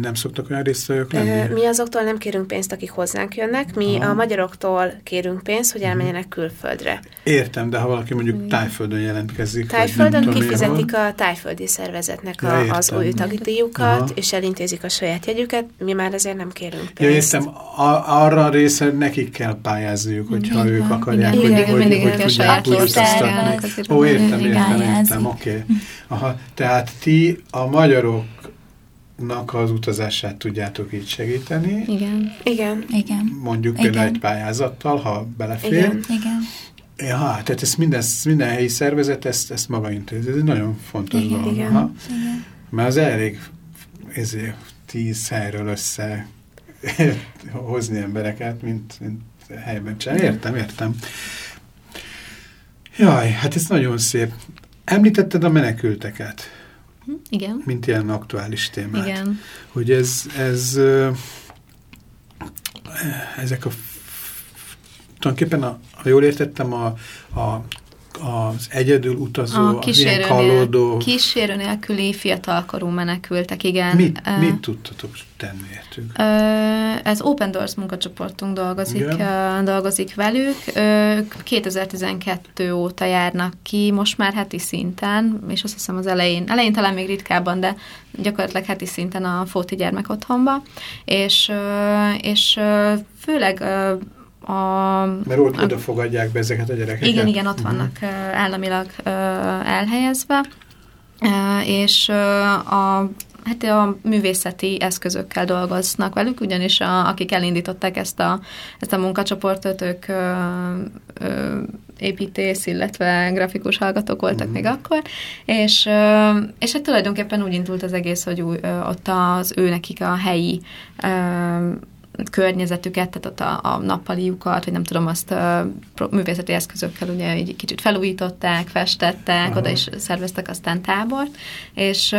nem szoktak olyan résztvevők lenni? Mi azoktól nem kérünk pénzt, akik hozzánk jönnek, mi Aha. a magyaroktól kérünk pénzt, hogy elmenjenek külföldre. Értem, de ha valaki mondjuk tájföldön jelentkezik. Tájföldön kifizetik a tájföldi szervezetnek a, ja, az új tagdíjukat, és elintézik a saját jegyüket, mi már ezért nem kérünk pénzt. Ja, értem, a, arra a része nekik kell pályázniuk, hogyha igen, ők akarják, igen, hogy, igen, hogy, mindig hogy, hogy tudják Ó, értem, értem, értem, oké. Okay. Tehát ti a magyarok nak az utazását tudjátok így segíteni. Igen. Igen. Igen. Mondjuk Igen. például egy pályázattal, ha belefér. Igen. Igen. Ja, tehát ezt minden, minden helyi szervezet ezt, ezt maga intézi. Ez egy nagyon fontos Igen, dolog. igen. Ha? Igen. Mert az elég ezért tíz helyről össze [laughs] hozni embereket, mint, mint helyben csinálni. Értem, értem. Jaj, hát ez nagyon szép. Említetted a menekülteket. Igen. Mint ilyen aktuális témát. Igen. Hogy ez, ez ezek a tulajdonképpen, a, ha jól értettem, a, a az egyedül utazó, a kísérő, kallódó... kísérő nélküli fiatalkorú menekültek, igen. Mit, uh, mit tudtatok tenni értük? Uh, ez Open Doors munkacsoportunk dolgozik, uh, dolgozik velük. Uh, 2012 óta járnak ki, most már heti szinten, és azt hiszem az elején, elején talán még ritkábban, de gyakorlatilag heti szinten a Fóti gyermek otthonba, és, uh, és uh, főleg uh, a... Mert ott oda fogadják be ezeket a gyerekeket? Igen, igen, ott uh mhm. -huh. vannak uh, államilag elhelyezve, és a Hát a művészeti eszközökkel dolgoznak velük, ugyanis a, akik elindították ezt a, ezt a munkacsoportot, ők ö, ö, építész, illetve grafikus hallgatók voltak mm. még akkor, és, ö, és hát tulajdonképpen úgy indult az egész, hogy úgy, ö, ott az ő nekik a helyi ö, környezetüket, tehát ott a, a nappaliukat, vagy nem tudom, azt a művészeti eszközökkel ugye egy kicsit felújították, festettek, Aha. oda is szerveztek aztán tábort, és,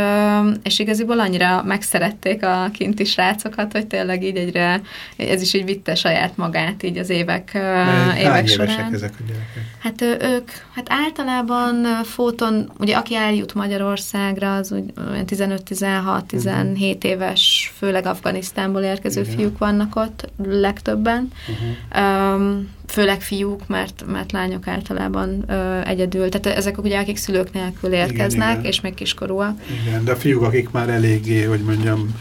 és igaziból annyira megszerették a kinti srácokat, hogy tényleg így egyre, ez is így vitte saját magát így az évek, Mert évek során. ezek a gyerekek? Hát ők, hát általában fóton, ugye aki eljut Magyarországra, az úgy 15-16-17 uh-huh. éves, főleg Afganisztánból érkező Igen. fiúk vannak, vannak ott legtöbben, uh-huh. um, főleg fiúk, mert, mert lányok általában uh, egyedül, tehát ezek ugye, akik szülők nélkül érkeznek, igen, igen. és még kiskorúak. Igen, de a fiúk, akik már eléggé, hogy mondjam,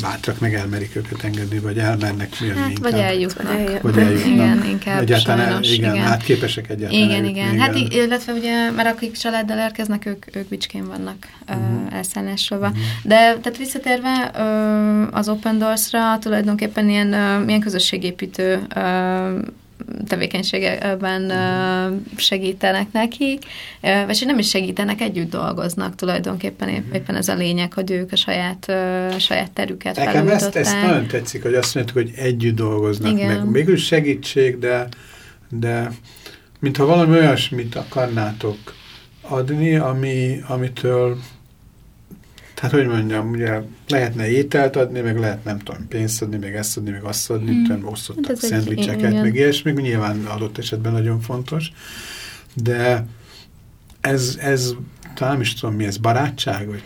bátrak meg elmerik őket engedni, vagy elmennek mi hát, inkább. Vagy eljutnak. Vagy eljutnak. Igen, inkább egyáltalán sajnos, el, igen, igen. hát képesek egyáltalán. Igen, igen. Hát illetve ugye, mert akik családdal érkeznek, ők, ők bicskén vannak uh, elszállásolva. Uh-huh. De tehát visszatérve uh, az Open Doors-ra tulajdonképpen ilyen, uh, ilyen közösségépítő uh, tevékenységekben segítenek nekik, vagy nem is segítenek, együtt dolgoznak tulajdonképpen, épp, éppen ez a lényeg, hogy ők a saját, a saját terüket Nekem ezt, ezt nagyon tetszik, hogy azt mondjuk, hogy együtt dolgoznak, Igen. meg mégis segítség, de, de mintha valami olyasmit akarnátok adni, ami, amitől tehát, hogy mondjam, ugye lehetne ételt adni, meg lehet nem tudom, pénzt adni, meg ezt adni, meg azt adni, hmm. tudom, osztottak hát szendvicseket, meg ilyesmi, nyilván adott esetben nagyon fontos, de ez, ez talán is tudom mi, ez barátság, vagy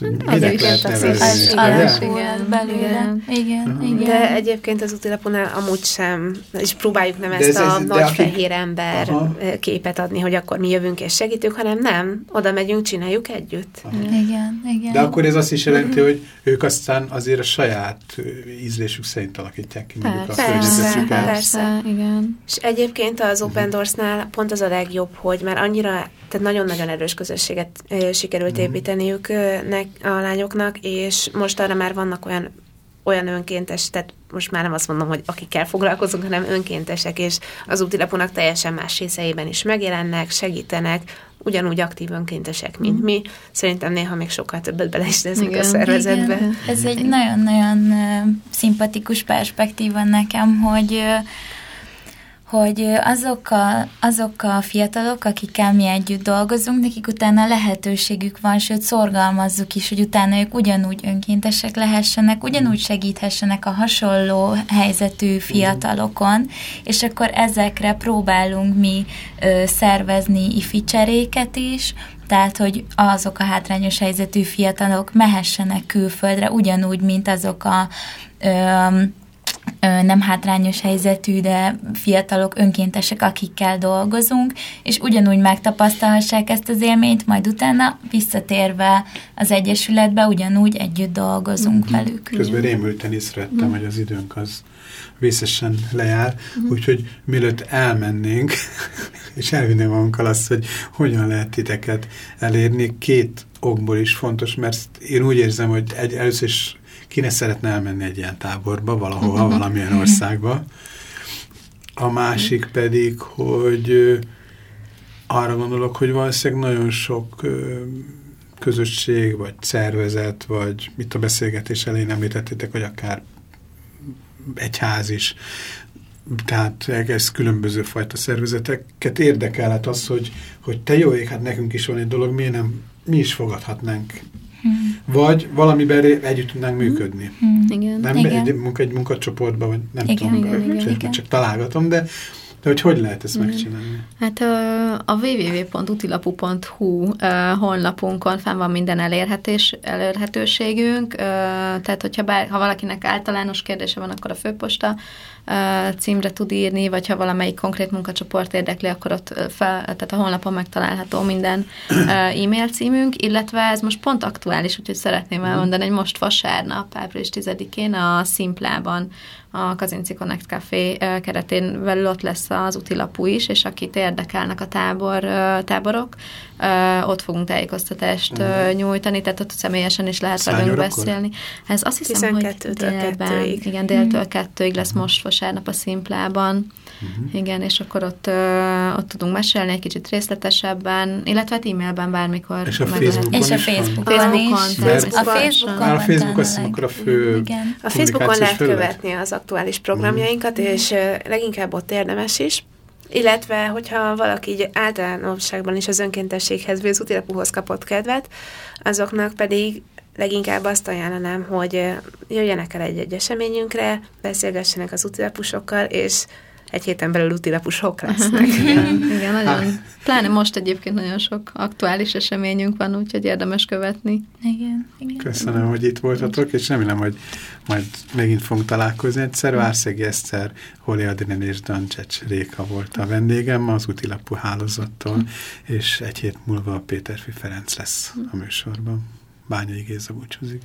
Minek lehet nevezni? Az, igen, belőle. Igen, igen. De egyébként az útilaponál amúgy sem, és próbáljuk nem ezt ez, a nagy aki... fehér ember Aha. képet adni, hogy akkor mi jövünk és segítünk, hanem nem, oda megyünk, csináljuk együtt. Aha. Igen, igen. De akkor ez azt is jelenti, hogy ők aztán azért a saját ízlésük szerint alakítják ki mondjuk persze, a környezetüket. Persze, igen. És egyébként az Open Doors-nál pont az a legjobb, hogy már annyira, tehát nagyon-nagyon erős közösséget sikerült mm. Építeniük a lányoknak, és most arra már vannak olyan olyan önkéntes, tehát most már nem azt mondom, hogy akikkel foglalkozunk, hanem önkéntesek, és az útilapunak teljesen más részeiben is megjelennek, segítenek, ugyanúgy aktív önkéntesek, mint mm. mi. Szerintem néha még sokkal többet bele is teszünk a szervezetbe. Igen. Ez egy nagyon-nagyon szimpatikus perspektíva nekem, hogy uh, hogy azok a, azok a fiatalok, akikkel mi együtt dolgozunk, nekik utána lehetőségük van, sőt szorgalmazzuk is, hogy utána ők ugyanúgy önkéntesek lehessenek, ugyanúgy segíthessenek a hasonló helyzetű fiatalokon, és akkor ezekre próbálunk mi ö, szervezni ifi cseréket is, tehát, hogy azok a hátrányos helyzetű fiatalok mehessenek külföldre, ugyanúgy, mint azok a ö, nem hátrányos helyzetű, de fiatalok, önkéntesek, akikkel dolgozunk, és ugyanúgy megtapasztalhassák ezt az élményt, majd utána visszatérve az Egyesületbe ugyanúgy együtt dolgozunk mm-hmm. velük. Közben rémülten észrevettem, mm. hogy az időnk az vészesen lejár, mm. úgyhogy mielőtt elmennénk, [laughs] és elvinném magunkkal azt, hogy hogyan lehet titeket elérni, két okból is fontos, mert én úgy érzem, hogy egy, először is Kéne szeretne elmenni egy ilyen táborba, valahova, [laughs] valamilyen országba. A másik pedig, hogy arra gondolok, hogy valószínűleg nagyon sok közösség, vagy szervezet, vagy mit a beszélgetés elején említettétek, hogy akár egyház is, tehát ez különböző fajta szervezeteket érdekel, hát az, hogy, hogy te jó ég, hát nekünk is van egy dolog, miért nem, mi is fogadhatnánk vagy valamiben együtt tudnánk működni. Hmm. Igen. Nem igen. Egy, munka, egy munkacsoportban, vagy nem igen, tudom, igen, igen, csak, igen. csak találgatom, de de hogy hogy lehet ezt megcsinálni? Hát a www.utilapu.hu honlapunkon fenn van minden elérhetés, elérhetőségünk, tehát hogyha bár, ha valakinek általános kérdése van, akkor a főposta címre tud írni, vagy ha valamelyik konkrét munkacsoport érdekli, akkor ott fel, tehát a honlapon megtalálható minden e-mail címünk, illetve ez most pont aktuális, úgyhogy szeretném mhm. elmondani, hogy most vasárnap, április 10-én a Szimplában a Kazinci Connect Café keretén belül ott lesz az utilapú is, és akit érdekelnek a tábor, táborok, ott fogunk tájékoztatást uh-huh. nyújtani, tehát ott személyesen is lehet velünk beszélni. Ez azt hiszem, hogy délben, igen, déltől uh-huh. kettőig lesz uh-huh. most vasárnap a Szimplában. Uh-huh. Igen, és akkor ott, ott tudunk mesélni egy kicsit részletesebben, illetve hát e-mailben bármikor. És a Facebookon És a Facebookon, is. A Facebookon, a Facebook azt akkor a fő igen. A Facebookon lehet követni az aktuális programjainkat, uh-huh. és leginkább ott érdemes is. Illetve, hogyha valaki így általánosságban is az önkéntességhez vagy az útilapúhoz kapott kedvet, azoknak pedig leginkább azt ajánlanám, hogy jöjjenek el egy-egy eseményünkre, beszélgessenek az útilapusokkal, és egy héten belül útilapusok lesznek. [laughs] igen, [laughs] igen, nagyon. Pláne most egyébként nagyon sok aktuális eseményünk van, úgyhogy érdemes követni. Igen, igen. Köszönöm, hogy itt voltatok, és remélem, hogy majd megint fogunk találkozni egyszer. Várszegi Eszter, Holi Adrien és Dancsecs Réka volt a vendégem az útilapú hálózattól, és egy hét múlva Péterfi Ferenc lesz a műsorban. Bányai Géza búcsúzik.